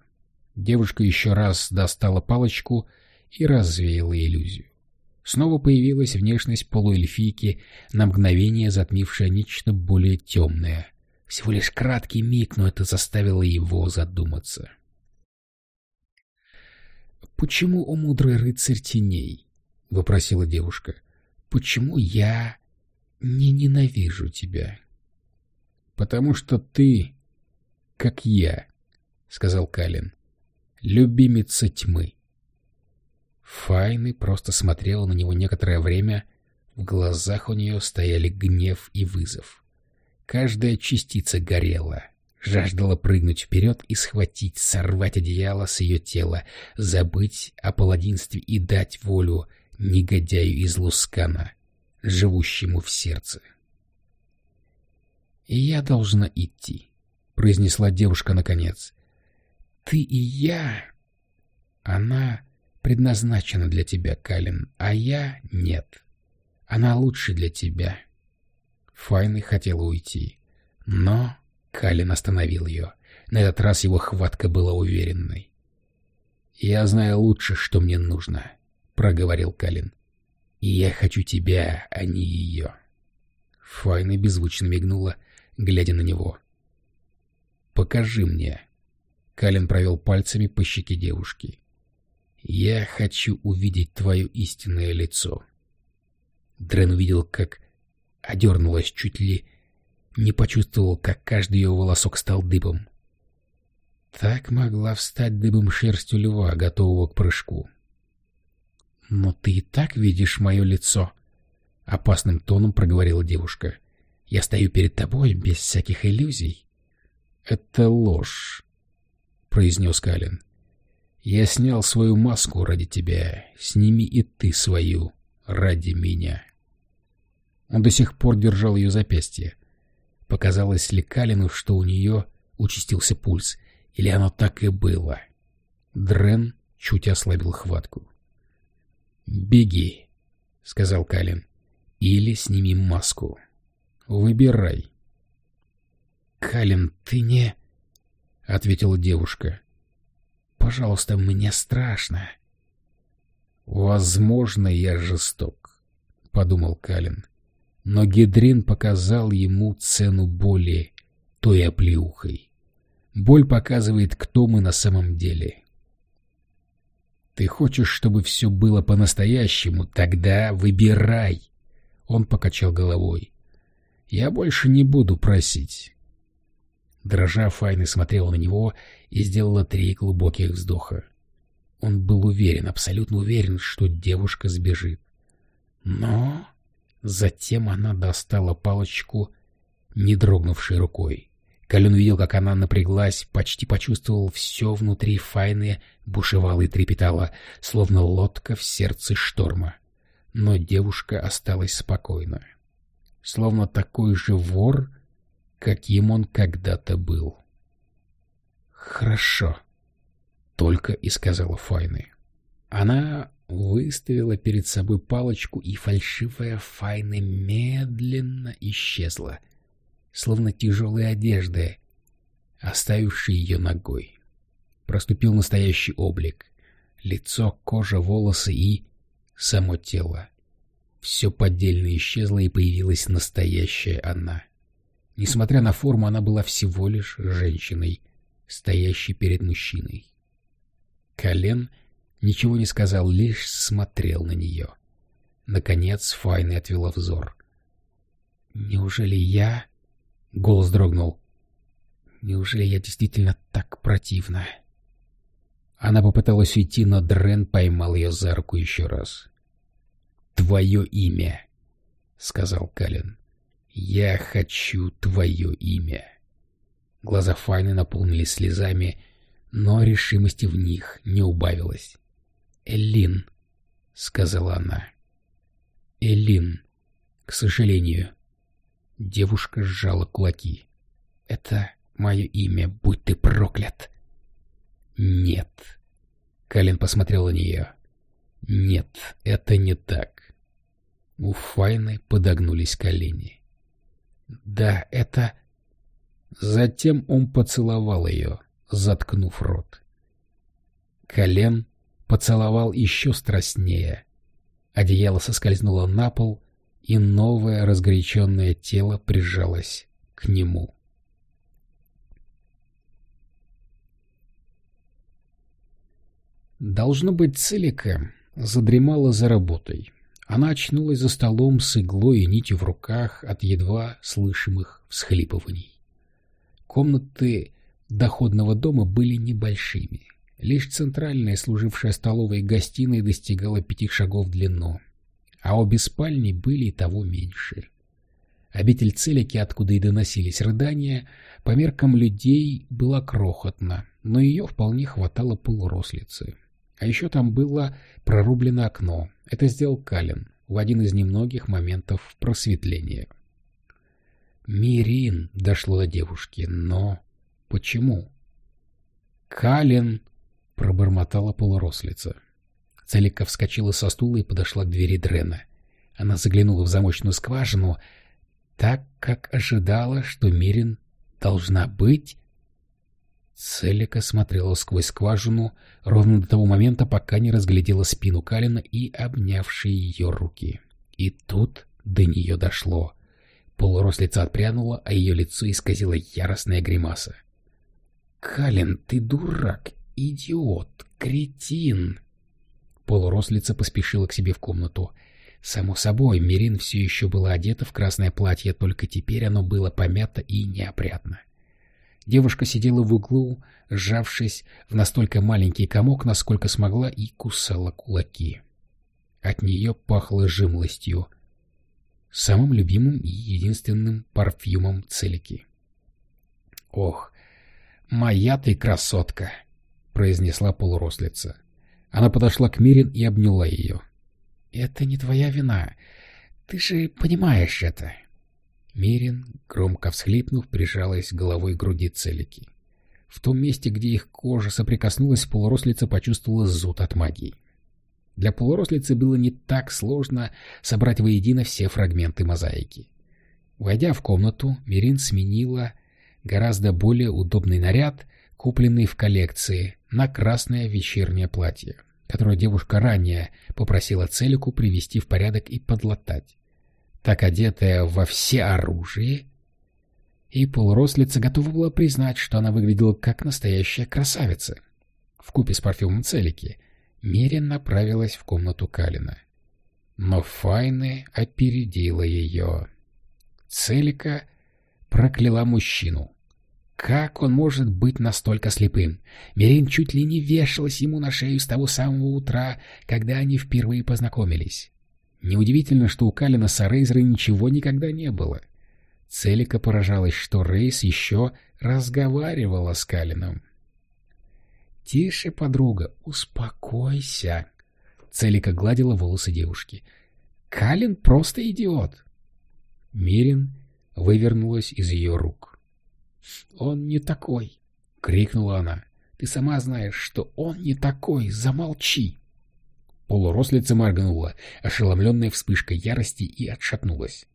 Девушка еще раз достала палочку и развеяла иллюзию. Снова появилась внешность полуэльфийки, на мгновение затмившая нечто более темное, всего лишь краткий миг, но это заставило его задуматься. «Почему у мудрый рыцарь теней?» — вопросила девушка. «Почему я не ненавижу тебя?» «Потому что ты, как я», — сказал Калин, — «любимица тьмы». Файны просто смотрела на него некоторое время, в глазах у нее стояли гнев и вызов. Каждая частица горела, жаждала прыгнуть вперед и схватить, сорвать одеяло с ее тела, забыть о паладинстве и дать волю негодяю из Лускана, живущему в сердце. «И я должна идти», — произнесла девушка наконец. «Ты и я...» «Она предназначена для тебя, Калин, а я — нет. Она лучше для тебя». Файны хотела уйти. Но Калин остановил ее. На этот раз его хватка была уверенной. «Я знаю лучше, что мне нужно», — проговорил Калин. «И я хочу тебя, а не ее». Файна беззвучно мигнула, глядя на него. «Покажи мне». Калин провел пальцами по щеке девушки. «Я хочу увидеть твое истинное лицо». Дрен увидел, как одернулась чуть ли, не почувствовал, как каждый ее волосок стал дыбом. Так могла встать дыбом шерстью льва, готового к прыжку. «Но ты и так видишь мое лицо», — опасным тоном проговорила девушка. «Я стою перед тобой без всяких иллюзий». «Это ложь», — произнес Калин. «Я снял свою маску ради тебя. Сними и ты свою ради меня». Он до сих пор держал ее запястье. Показалось ли Калину, что у нее участился пульс, или оно так и было? Дрен чуть ослабил хватку. «Беги», — сказал Калин, — «или сними маску. Выбирай». «Калин, ты не...» — ответила девушка. «Пожалуйста, мне страшно». «Возможно, я жесток», — подумал Калин. Но Гедрин показал ему цену боли той оплеухой. Боль показывает, кто мы на самом деле. Ты хочешь, чтобы все было по-настоящему? Тогда выбирай. Он покачал головой. Я больше не буду просить. Дрожа, Файна смотрела на него и сделала три глубоких вздоха. Он был уверен, абсолютно уверен, что девушка сбежит. Но... Затем она достала палочку, не дрогнувшей рукой. Калюн видел, как она напряглась, почти почувствовал все внутри Файны, бушевало и трепетало, словно лодка в сердце шторма. Но девушка осталась спокойна. Словно такой же вор, каким он когда-то был. «Хорошо», — только и сказала Файны. Она выставила перед собой палочку, и фальшивая Файна медленно исчезла, словно тяжелая одежда, оставившая ее ногой. Проступил настоящий облик. Лицо, кожа, волосы и само тело. Все поддельно исчезло, и появилась настоящая она. Несмотря на форму, она была всего лишь женщиной, стоящей перед мужчиной. Колен — Ничего не сказал, лишь смотрел на нее. Наконец Файна отвела взор. «Неужели я...» — голос дрогнул. «Неужели я действительно так противна?» Она попыталась уйти, но Дрен поймал ее за руку еще раз. «Твое имя», — сказал Калин. «Я хочу твое имя». Глаза Файны наполнились слезами, но решимости в них не убавилось. Эллин, — сказала она. Эллин, к сожалению. Девушка сжала кулаки. Это мое имя, будь ты проклят. Нет. Калин посмотрел на нее. Нет, это не так. У Файны подогнулись колени. Да, это... Затем он поцеловал ее, заткнув рот. Колен поцеловал еще страстнее. Одеяло соскользнуло на пол, и новое разгоряченное тело прижалось к нему. Должно быть, Целика задремала за работой. Она очнулась за столом с иглой и нитью в руках от едва слышимых всхлипываний. Комнаты доходного дома были небольшими. Лишь центральная, служившая столовой и гостиной, достигала пяти шагов в длину, а обе спальни были и того меньше. Обитель Целики, откуда и доносились рыдания, по меркам людей была крохотна, но ее вполне хватало полурослицы. А еще там было прорублено окно. Это сделал Калин в один из немногих моментов просветления. Мирин дошло до девушки, но почему? Калин пробормотала полурослица. Целика вскочила со стула и подошла к двери Дрена. Она заглянула в замочную скважину, так как ожидала, что Мирин должна быть. Целика смотрела сквозь скважину ровно до того момента, пока не разглядела спину Калина и обнявшие ее руки. И тут до нее дошло. Полурослица отпрянула, а ее лицо исказило яростная гримаса. — Калин, ты дурак «Идиот! Кретин!» Полурослица поспешила к себе в комнату. Само собой, Мирин все еще была одета в красное платье, только теперь оно было помято и неопрятно. Девушка сидела в углу, сжавшись в настолько маленький комок, насколько смогла, и кусала кулаки. От нее пахло жимлостью, самым любимым и единственным парфюмом Целики. «Ох, моя ты красотка!» — произнесла полурослица. Она подошла к Мирин и обняла ее. «Это не твоя вина. Ты же понимаешь это!» Мирин, громко всхлипнув, прижалась головой к груди Целики. В том месте, где их кожа соприкоснулась, полурослица почувствовала зуд от магии. Для полурослицы было не так сложно собрать воедино все фрагменты мозаики. Войдя в комнату, Мирин сменила гораздо более удобный наряд, купленный в коллекции, на красное вечернее платье, которое девушка ранее попросила Целику привести в порядок и подлатать так одетая во все оружие, и полурослица готова была признать, что она выглядела как настоящая красавица. В купе с парфюмом Целики Мерин направилась в комнату Калина. Но Файны опередила ее. Целика прокляла мужчину. Как он может быть настолько слепым? Мерин чуть ли не вешалась ему на шею с того самого утра, когда они впервые познакомились. Неудивительно, что у Калина с Рейзера ничего никогда не было. Целика поражалась, что Рейс еще разговаривала с Калином. «Тише, подруга, успокойся!» Целика гладила волосы девушки. «Калин просто идиот!» Мирин вывернулась из ее рук. «Он не такой!» — крикнула она. «Ты сама знаешь, что он не такой! Замолчи!» Полурослица моргнула, ошеломленная вспышкой ярости, и отшатнулась.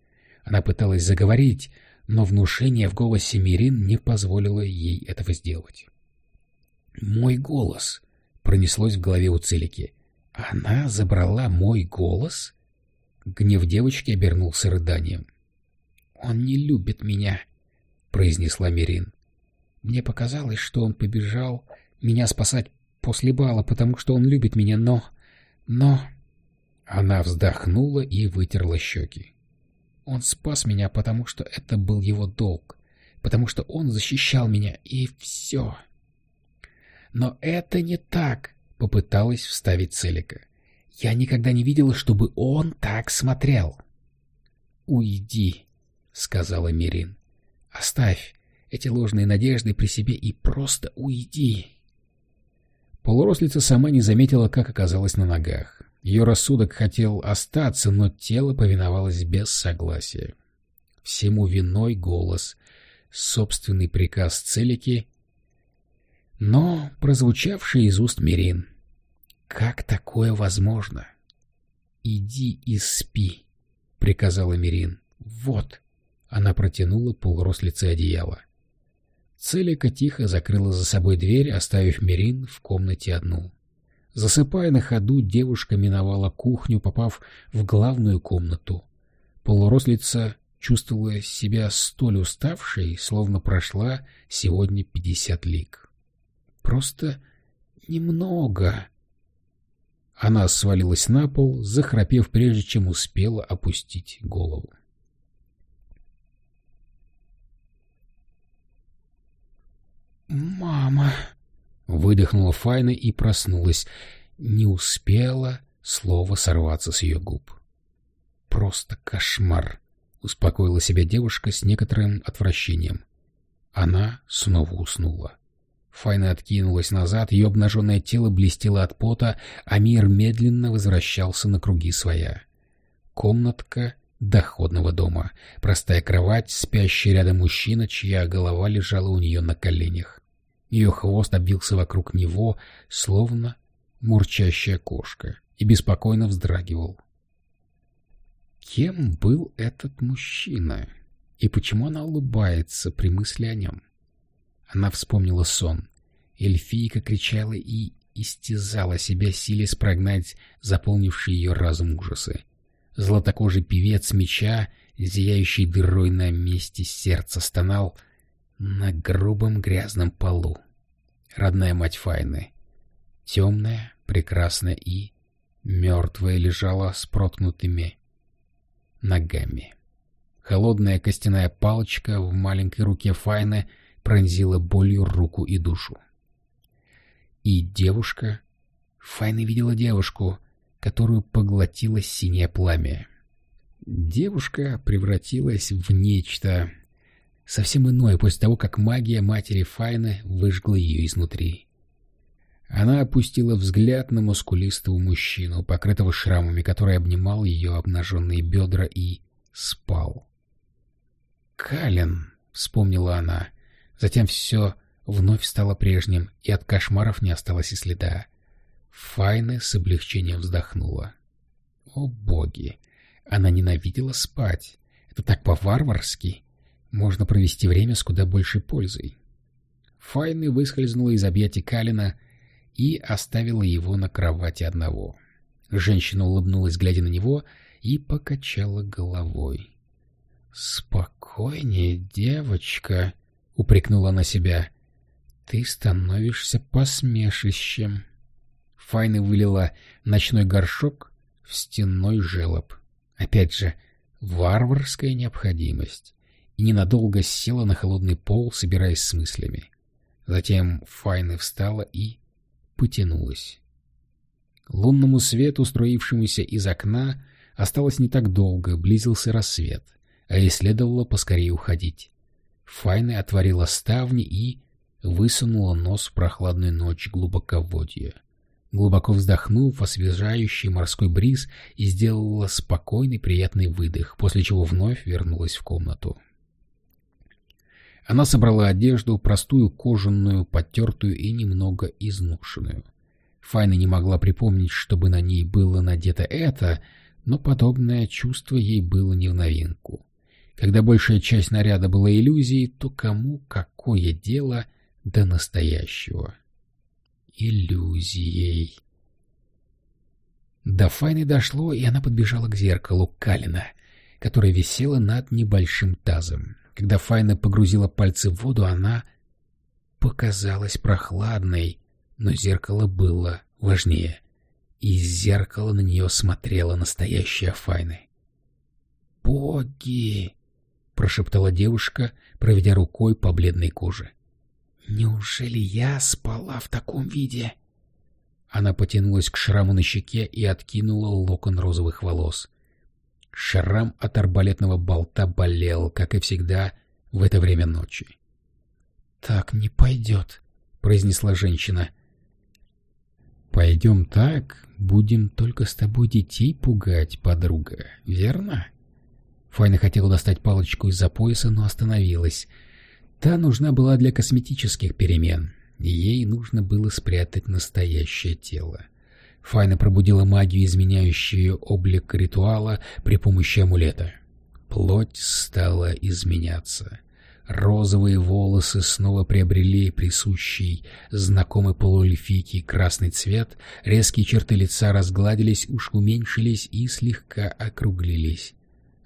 Она пыталась заговорить, но внушение в голосе Мирин не позволило ей этого сделать. «Мой голос!» — пронеслось в голове у Целики. «Она забрала мой голос?» Гнев девочки обернулся рыданием. «Он не любит меня», — произнесла Мирин. «Мне показалось, что он побежал меня спасать после бала, потому что он любит меня, но но... Она вздохнула и вытерла щеки. Он спас меня, потому что это был его долг, потому что он защищал меня, и все. Но это не так, попыталась вставить Целика. Я никогда не видела, чтобы он так смотрел. «Уйди», — сказала Мирин. «Оставь эти ложные надежды при себе и просто уйди». Полурослица сама не заметила, как оказалась на ногах. Ее рассудок хотел остаться, но тело повиновалось без согласия. Всему виной голос, собственный приказ Целики, но прозвучавший из уст Мирин. «Как такое возможно?» «Иди и спи», — приказала Мирин. «Вот». Она протянула полурослице одеяло. Целика тихо закрыла за собой дверь, оставив Мерин в комнате одну. Засыпая на ходу, девушка миновала кухню, попав в главную комнату. Полурослица чувствовала себя столь уставшей, словно прошла сегодня пятьдесят лиг. Просто немного. Она свалилась на пол, захрапев, прежде чем успела опустить голову. «Мама!» — выдохнула Файна и проснулась. Не успела слово сорваться с ее губ. «Просто кошмар!» — успокоила себя девушка с некоторым отвращением. Она снова уснула. Файна откинулась назад, ее обнаженное тело блестело от пота, а мир медленно возвращался на круги своя. Комнатка доходного дома. Простая кровать, спящий рядом мужчина, чья голова лежала у нее на коленях. Ее хвост обвился вокруг него, словно мурчащая кошка, и беспокойно вздрагивал. Кем был этот мужчина? И почему она улыбается при мысли о нем? Она вспомнила сон. Эльфийка кричала и истязала себя, силясь прогнать заполнивший ее разум ужасы. Златокожий певец меча, зияющий дырой на месте сердца, стонал — на грубом грязном полу. Родная мать Файны. Темная, прекрасная и мертвая лежала с проткнутыми ногами. Холодная костяная палочка в маленькой руке Файны пронзила болью руку и душу. И девушка... Файна видела девушку, которую поглотило синее пламя. Девушка превратилась в нечто совсем иное после того, как магия матери Файны выжгла ее изнутри. Она опустила взгляд на мускулистого мужчину, покрытого шрамами, который обнимал ее обнаженные бедра и спал. «Кален», — вспомнила она. Затем все вновь стало прежним, и от кошмаров не осталось и следа. Файна с облегчением вздохнула. О боги! Она ненавидела спать. Это так по-варварски. Можно провести время с куда большей пользой. Файны выскользнула из объятий Калина и оставила его на кровати одного. Женщина улыбнулась, глядя на него, и покачала головой. «Спокойнее, девочка», — упрекнула она себя. «Ты становишься посмешищем». Файна вылила ночной горшок в стенной желоб. Опять же, варварская необходимость. Ненадолго села на холодный пол, собираясь с мыслями. Затем Файна встала и потянулась. Лунному свету, строившемуся из окна, осталось не так долго, близился рассвет, а ей следовало поскорее уходить. Файна отворила ставни и высунула нос в прохладную ночь глубоководья глубоко вздохнув освежающий морской бриз и сделала спокойный приятный выдох, после чего вновь вернулась в комнату. Она собрала одежду, простую, кожаную, потертую и немного изношенную. Файна не могла припомнить, чтобы на ней было надето это, но подобное чувство ей было не в новинку. Когда большая часть наряда была иллюзией, то кому какое дело до настоящего? иллюзией. До Файны дошло, и она подбежала к зеркалу Калина, которое висело над небольшим тазом. Когда Файна погрузила пальцы в воду, она показалась прохладной, но зеркало было важнее. Из зеркала на нее смотрела настоящая Файна. «Боги!» — прошептала девушка, проведя рукой по бледной коже. Неужели я спала в таком виде? Она потянулась к шраму на щеке и откинула локон розовых волос. Шрам от арбалетного болта болел, как и всегда, в это время ночи. — Так не пойдет, — произнесла женщина. — Пойдем так, будем только с тобой детей пугать, подруга, верно? Файна хотела достать палочку из-за пояса, но остановилась — Та нужна была для косметических перемен. Ей нужно было спрятать настоящее тело. Файна пробудила магию, изменяющую облик ритуала при помощи амулета. Плоть стала изменяться. Розовые волосы снова приобрели присущий, знакомый полуэльфийке красный цвет, резкие черты лица разгладились, уж уменьшились и слегка округлились.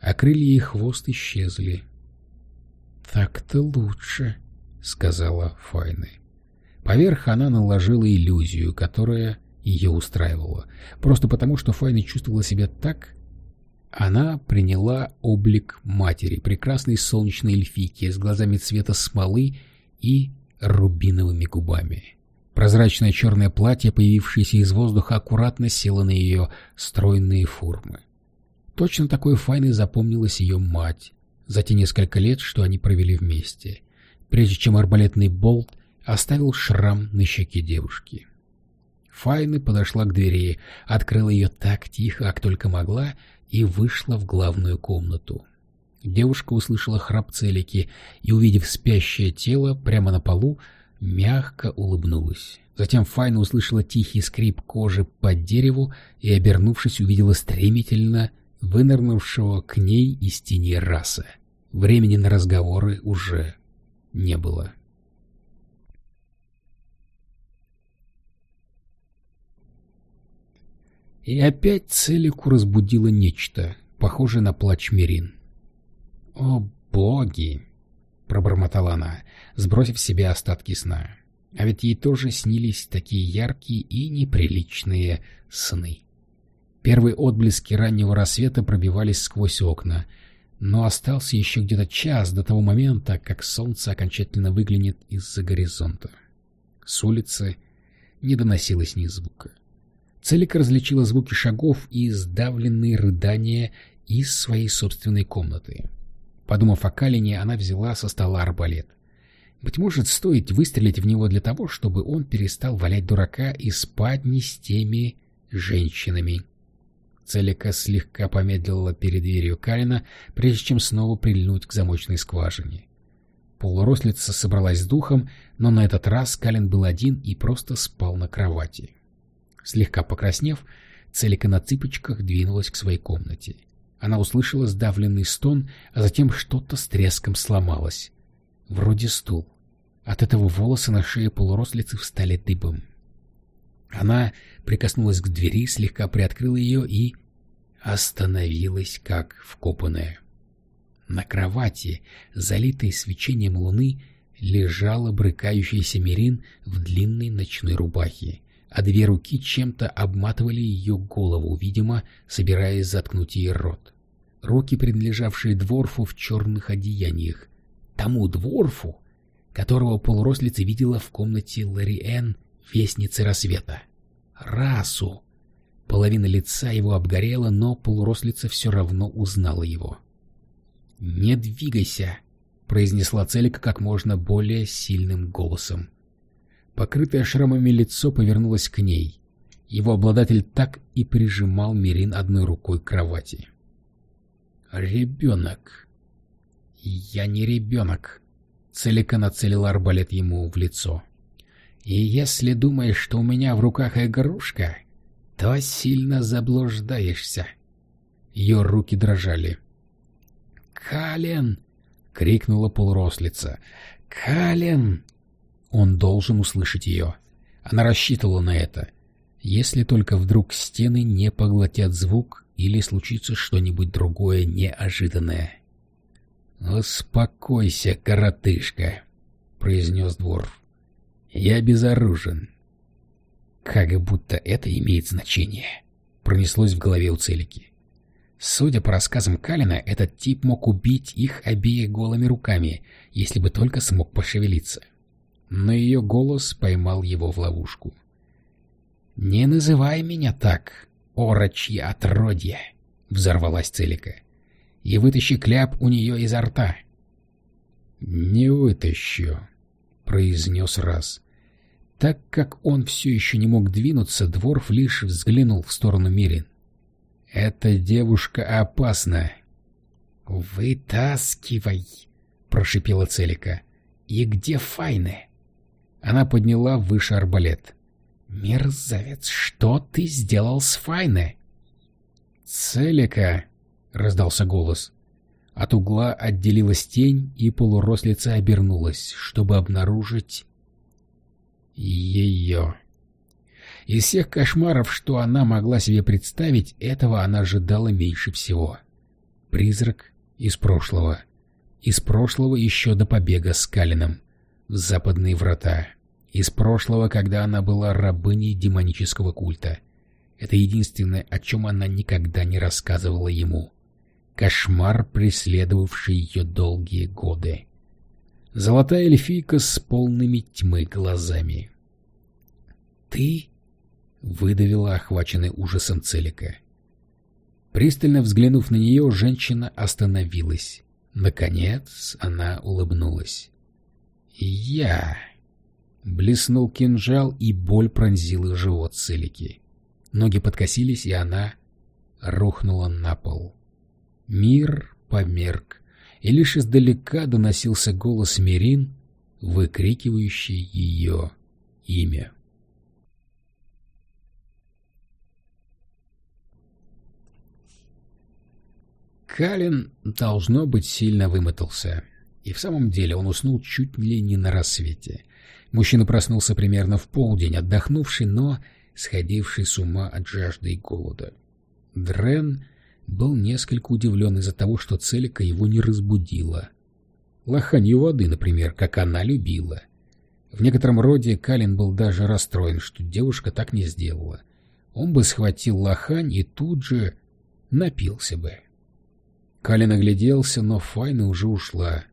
А крылья и хвост исчезли, «Так-то лучше», — сказала Файны. Поверх она наложила иллюзию, которая ее устраивала. Просто потому, что Файна чувствовала себя так... Она приняла облик матери, прекрасной солнечной эльфийки с глазами цвета смолы и рубиновыми губами. Прозрачное черное платье, появившееся из воздуха, аккуратно село на ее стройные формы. Точно такой Файной запомнилась ее мать, за те несколько лет, что они провели вместе, прежде чем арбалетный болт оставил шрам на щеке девушки. Файна подошла к двери, открыла ее так тихо, как только могла, и вышла в главную комнату. Девушка услышала храп целики и, увидев спящее тело прямо на полу, мягко улыбнулась. Затем Файна услышала тихий скрип кожи под дереву и, обернувшись, увидела стремительно вынырнувшего к ней из тени раса. Времени на разговоры уже не было. И опять Целику разбудило нечто, похожее на плач Мирин. «О, боги!» — пробормотала она, сбросив с себя остатки сна. А ведь ей тоже снились такие яркие и неприличные сны. Первые отблески раннего рассвета пробивались сквозь окна. но остался еще где-то час до того момента, как солнце окончательно выглянет из-за горизонта. С улицы не доносилось ни звука. Целика различила звуки шагов и сдавленные рыдания из своей собственной комнаты. Подумав о Калине, она взяла со стола арбалет. Быть может, стоит выстрелить в него для того, чтобы он перестал валять дурака и спать не с теми женщинами. Целика слегка помедлила перед дверью Калина, прежде чем снова прильнуть к замочной скважине. Полурослица собралась с духом, но на этот раз Калин был один и просто спал на кровати. Слегка покраснев, Целика на цыпочках двинулась к своей комнате. Она услышала сдавленный стон, а затем что-то с треском сломалось. Вроде стул. От этого волосы на шее полурослицы встали дыбом. Она прикоснулась к двери, слегка приоткрыла ее и остановилась, как вкопанная. На кровати, залитой свечением луны, лежала брыкающаяся Мерин в длинной ночной рубахе, а две руки чем-то обматывали ее голову, видимо, собираясь заткнуть ей рот. Руки, принадлежавшие дворфу в черных одеяниях, тому дворфу, которого полурослица видела в комнате Лариэн, вестницы рассвета. Расу! Половина лица его обгорела, но полурослица все равно узнала его. «Не двигайся!» — произнесла Целика как можно более сильным голосом. Покрытое шрамами лицо повернулось к ней. Его обладатель так и прижимал Мирин одной рукой к кровати. «Ребенок!» «Я не ребенок!» Целика нацелила арбалет ему в лицо. «И если думаешь, что у меня в руках игрушка, то сильно заблуждаешься». Ее руки дрожали. «Кален!» — крикнула полурослица. «Кален!» Он должен услышать ее. Она рассчитывала на это. Если только вдруг стены не поглотят звук или случится что-нибудь другое неожиданное. «Успокойся, коротышка», — произнес Дворф. «Я безоружен». «Как будто это имеет значение», — пронеслось в голове у Целики. Судя по рассказам Калина, этот тип мог убить их обеих голыми руками, если бы только смог пошевелиться. Но ее голос поймал его в ловушку. «Не называй меня так, орочье отродье!» — взорвалась Целика. «И вытащи кляп у нее изо рта!» «Не вытащу», — произнес раз. Так как он все еще не мог двинуться, Дворф лишь взглянул в сторону Мирин. «Эта девушка опасна». «Вытаскивай!» — прошипела Целика. «И где Файны?» Она подняла выше арбалет. «Мерзавец, что ты сделал с Файны?» «Целика!» — раздался голос. От угла отделилась тень, и полурослица обернулась, чтобы обнаружить ее. Из всех кошмаров, что она могла себе представить, этого она ожидала меньше всего. Призрак из прошлого. Из прошлого еще до побега с Калином. В западные врата. Из прошлого, когда она была рабыней демонического культа. Это единственное, о чем она никогда не рассказывала ему. Кошмар, преследовавший ее долгие годы. Золотая эльфийка с полными тьмы глазами. «Ты?» — выдавила охваченный ужасом Целика. Пристально взглянув на нее, женщина остановилась. Наконец она улыбнулась. «Я...» Блеснул кинжал, и боль пронзила живот Целики. Ноги подкосились, и она рухнула на пол. Мир померк, и лишь издалека доносился голос Мирин, выкрикивающий ее имя. Калин, должно быть, сильно вымотался. И в самом деле он уснул чуть ли не на рассвете. Мужчина проснулся примерно в полдень, отдохнувший, но сходивший с ума от жажды и голода. Дрен был несколько удивлен из-за того, что Целика его не разбудила. Лоханью воды, например, как она любила. В некотором роде Калин был даже расстроен, что девушка так не сделала. Он бы схватил лохань и тут же напился бы. Калин огляделся, но Файна уже ушла.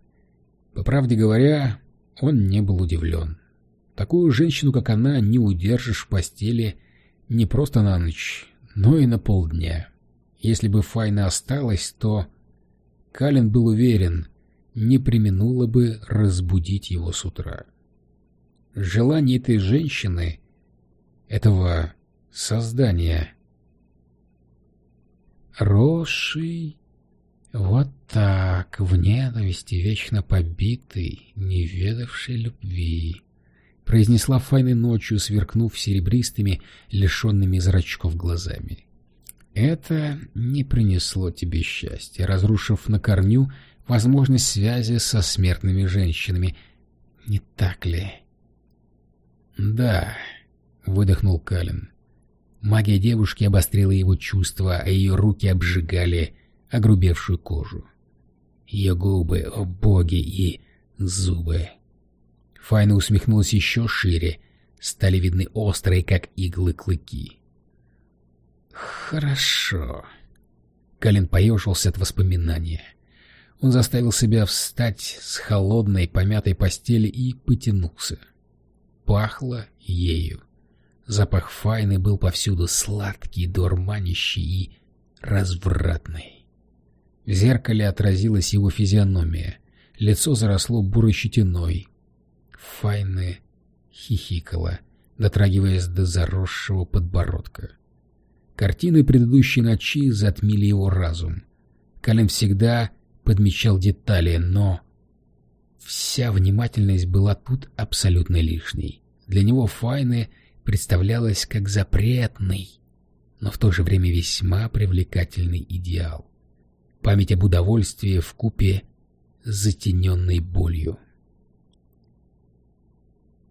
По правде говоря, он не был удивлен. Такую женщину, как она, не удержишь в постели не просто на ночь, но и на полдня. Если бы Файна осталась, то... Калин был уверен, не применула бы разбудить его с утра. Желание этой женщины, этого создания... Роший, вот так, в ненависти, вечно побитый, не ведавший любви, произнесла Файны ночью, сверкнув серебристыми, лишенными зрачков глазами. Это не принесло тебе счастья, разрушив на корню возможность связи со смертными женщинами. Не так ли? Да, выдохнул Калин. Магия девушки обострила его чувства, а ее руки обжигали огрубевшую кожу. Ее губы, о боги, и зубы. Файна усмехнулась еще шире, стали видны острые, как иглы, клыки. «Хорошо». Калин поежился от воспоминания. Он заставил себя встать с холодной, помятой постели и потянулся. Пахло ею. Запах Файны был повсюду сладкий, дурманящий и развратный. В зеркале отразилась его физиономия. Лицо заросло бурой щетиной. Файны хихикала, дотрагиваясь до заросшего подбородка. Картины предыдущей ночи затмили его разум. Калин всегда подмечал детали, но вся внимательность была тут абсолютно лишней. Для него Файны представлялась как запретный, но в то же время весьма привлекательный идеал. Память об удовольствии в купе с затененной болью.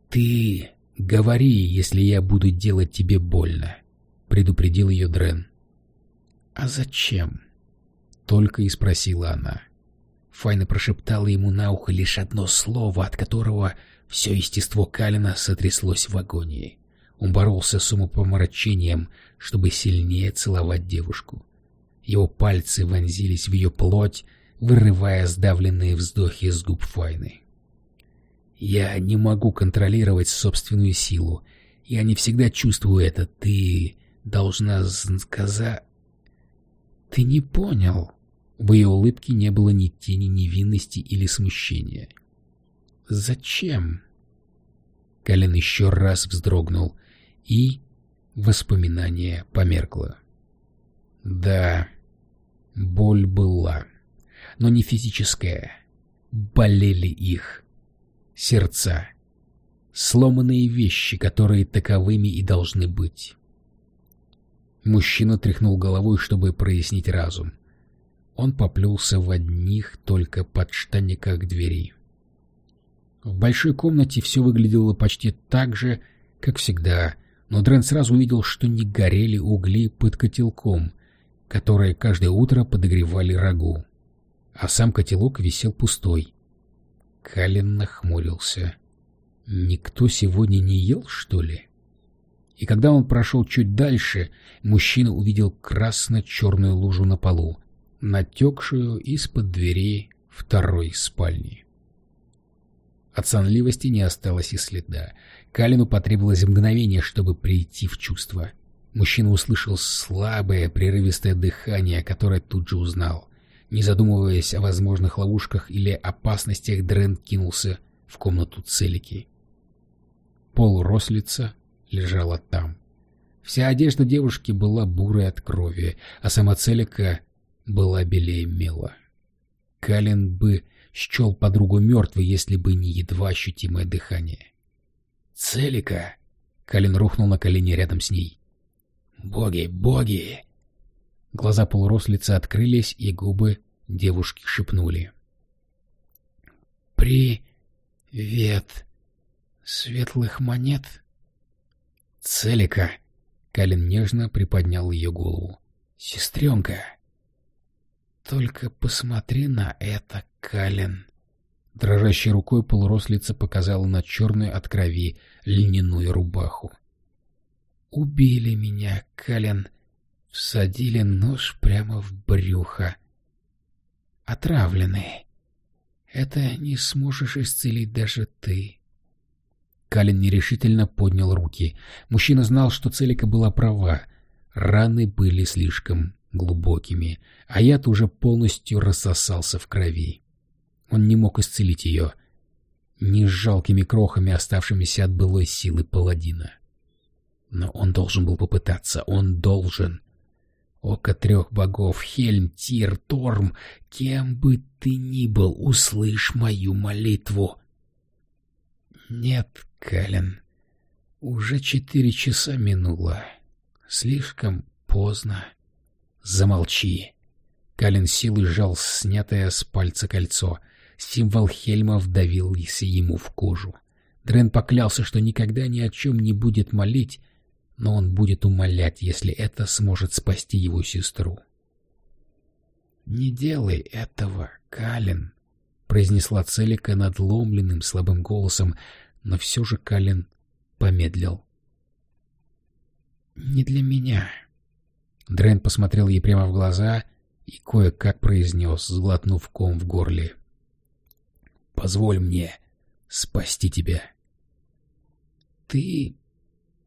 «Ты говори, если я буду делать тебе больно», предупредил ее Дрен. «А зачем?» — только и спросила она. Файна прошептала ему на ухо лишь одно слово, от которого все естество Калина сотряслось в агонии. Он боролся с умопомрачением, чтобы сильнее целовать девушку. Его пальцы вонзились в ее плоть, вырывая сдавленные вздохи с губ Файны. «Я не могу контролировать собственную силу. Я не всегда чувствую это. Ты должна сказать... Ты не понял. В ее улыбке не было ни тени невинности или смущения. Зачем? Калин еще раз вздрогнул, и воспоминание померкло. Да, боль была, но не физическая. Болели их сердца. Сломанные вещи, которые таковыми и должны быть. Мужчина тряхнул головой, чтобы прояснить разум. Он поплелся в одних только подштанниках к двери. В большой комнате все выглядело почти так же, как всегда, но Дрен сразу увидел, что не горели угли под котелком, которые каждое утро подогревали рагу, а сам котелок висел пустой. Калин нахмурился. «Никто сегодня не ел, что ли?» и когда он прошел чуть дальше, мужчина увидел красно-черную лужу на полу, натекшую из-под двери второй спальни. От сонливости не осталось и следа. Калину потребовалось мгновение, чтобы прийти в чувство. Мужчина услышал слабое, прерывистое дыхание, которое тут же узнал. Не задумываясь о возможных ловушках или опасностях, Дрен кинулся в комнату Целики. Полурослица лежала там. Вся одежда девушки была бурой от крови, а сама Целика была белее мела. Калин бы счел подругу мертвой, если бы не едва ощутимое дыхание. «Целика!» — Калин рухнул на колени рядом с ней. «Боги, боги!» Глаза полурослицы открылись, и губы девушки шепнули. «Привет, светлых монет!» «Целика!» — Калин нежно приподнял ее голову. «Сестренка!» «Только посмотри на это, Калин!» Дрожащей рукой полурослица показала на черную от крови льняную рубаху. «Убили меня, Калин!» Всадили нож прямо в брюхо. отравлены. Это не сможешь исцелить даже ты. Калин нерешительно поднял руки. Мужчина знал, что Целика была права. Раны были слишком глубокими, а яд уже полностью рассосался в крови. Он не мог исцелить ее, не с жалкими крохами, оставшимися от былой силы паладина. Но он должен был попытаться, он должен. Око трех богов, Хельм, Тир, Торм, кем бы ты ни был, услышь мою молитву. Нет, Кэлен, уже четыре часа минуло. Слишком поздно. Замолчи. Калин силой сжал снятое с пальца кольцо. Символ Хельма вдавился ему в кожу. Дрен поклялся, что никогда ни о чем не будет молить, но он будет умолять, если это сможет спасти его сестру. «Не делай этого, Калин», — произнесла Целика надломленным слабым голосом, но все же Калин помедлил. «Не для меня». Дрен посмотрел ей прямо в глаза и кое-как произнес, сглотнув ком в горле. «Позволь мне спасти тебя». «Ты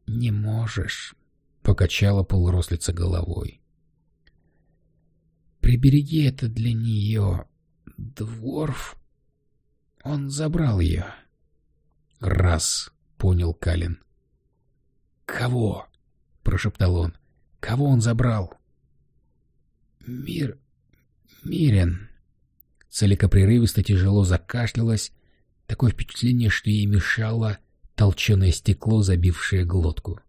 не можешь», — покачала полурослица головой. «Прибереги это для нее, Дворф. Он забрал ее». «Раз», — понял Калин. «Кого?» — прошептал он. «Кого он забрал?» «Мир... Мирен». Целика прерывисто тяжело закашлялась. Такое впечатление, что ей мешало толченое стекло, забившее глотку.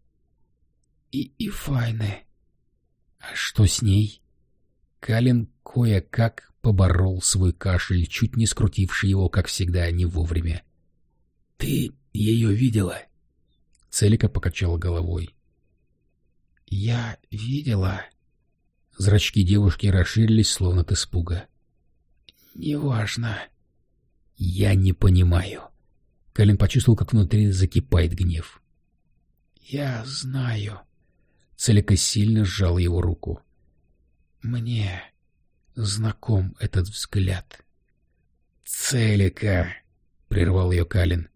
«И, и Файны». «А что с ней?» Калин кое-как поборол свой кашель, чуть не скрутивший его, как всегда, не вовремя. «Ты ее видела?» Целика покачала головой. «Я видела...» Зрачки девушки расширились, словно от испуга. «Неважно». «Я не понимаю». Калин почувствовал, как внутри закипает гнев. «Я знаю». Целика сильно сжала его руку. «Мне знаком этот взгляд». «Целика!» — прервал ее Калин.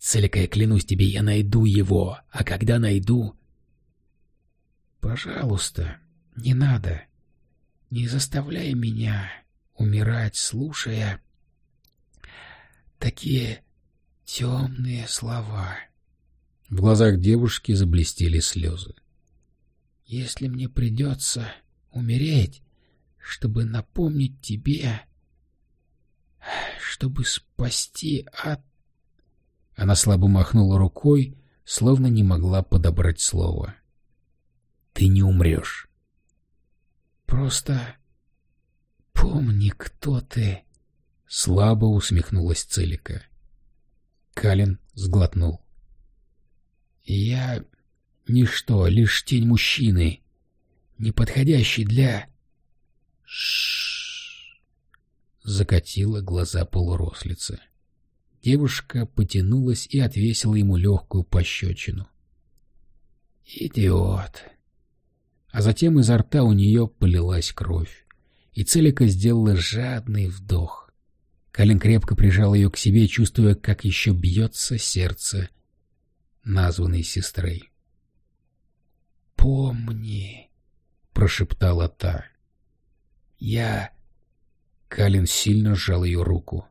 Целика, я клянусь тебе, я найду его. А когда найду... Пожалуйста, не надо. Не заставляй меня умирать, слушая такие темные слова. В глазах девушки заблестели слезы. Если мне придется умереть, чтобы напомнить тебе, чтобы спасти от она слабо махнула рукой, словно не могла подобрать слово. «Ты не умрешь». «Просто помни, кто ты», — слабо усмехнулась Целика. Калин сглотнул. «Я ничто, лишь тень мужчины, неподходящий для...» Ш закатила глаза полурослица. Девушка потянулась и отвесила ему легкую пощечину. «Идиот!» А затем изо рта у нее полилась кровь, и Целика сделала жадный вдох. Калин крепко прижал ее к себе, чувствуя, как еще бьется сердце названной сестры. «Помни!» — прошептала та. «Я...» Калин сильно сжал ее руку.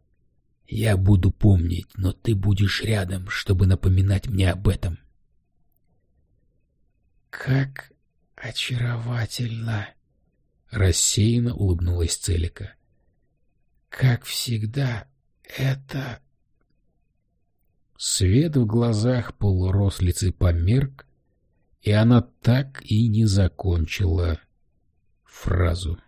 Я буду помнить, но ты будешь рядом, чтобы напоминать мне об этом. Как очаровательно! Рассеянно улыбнулась Целика. Как всегда, это... Свет в глазах полурослицы померк, и она так и не закончила фразу.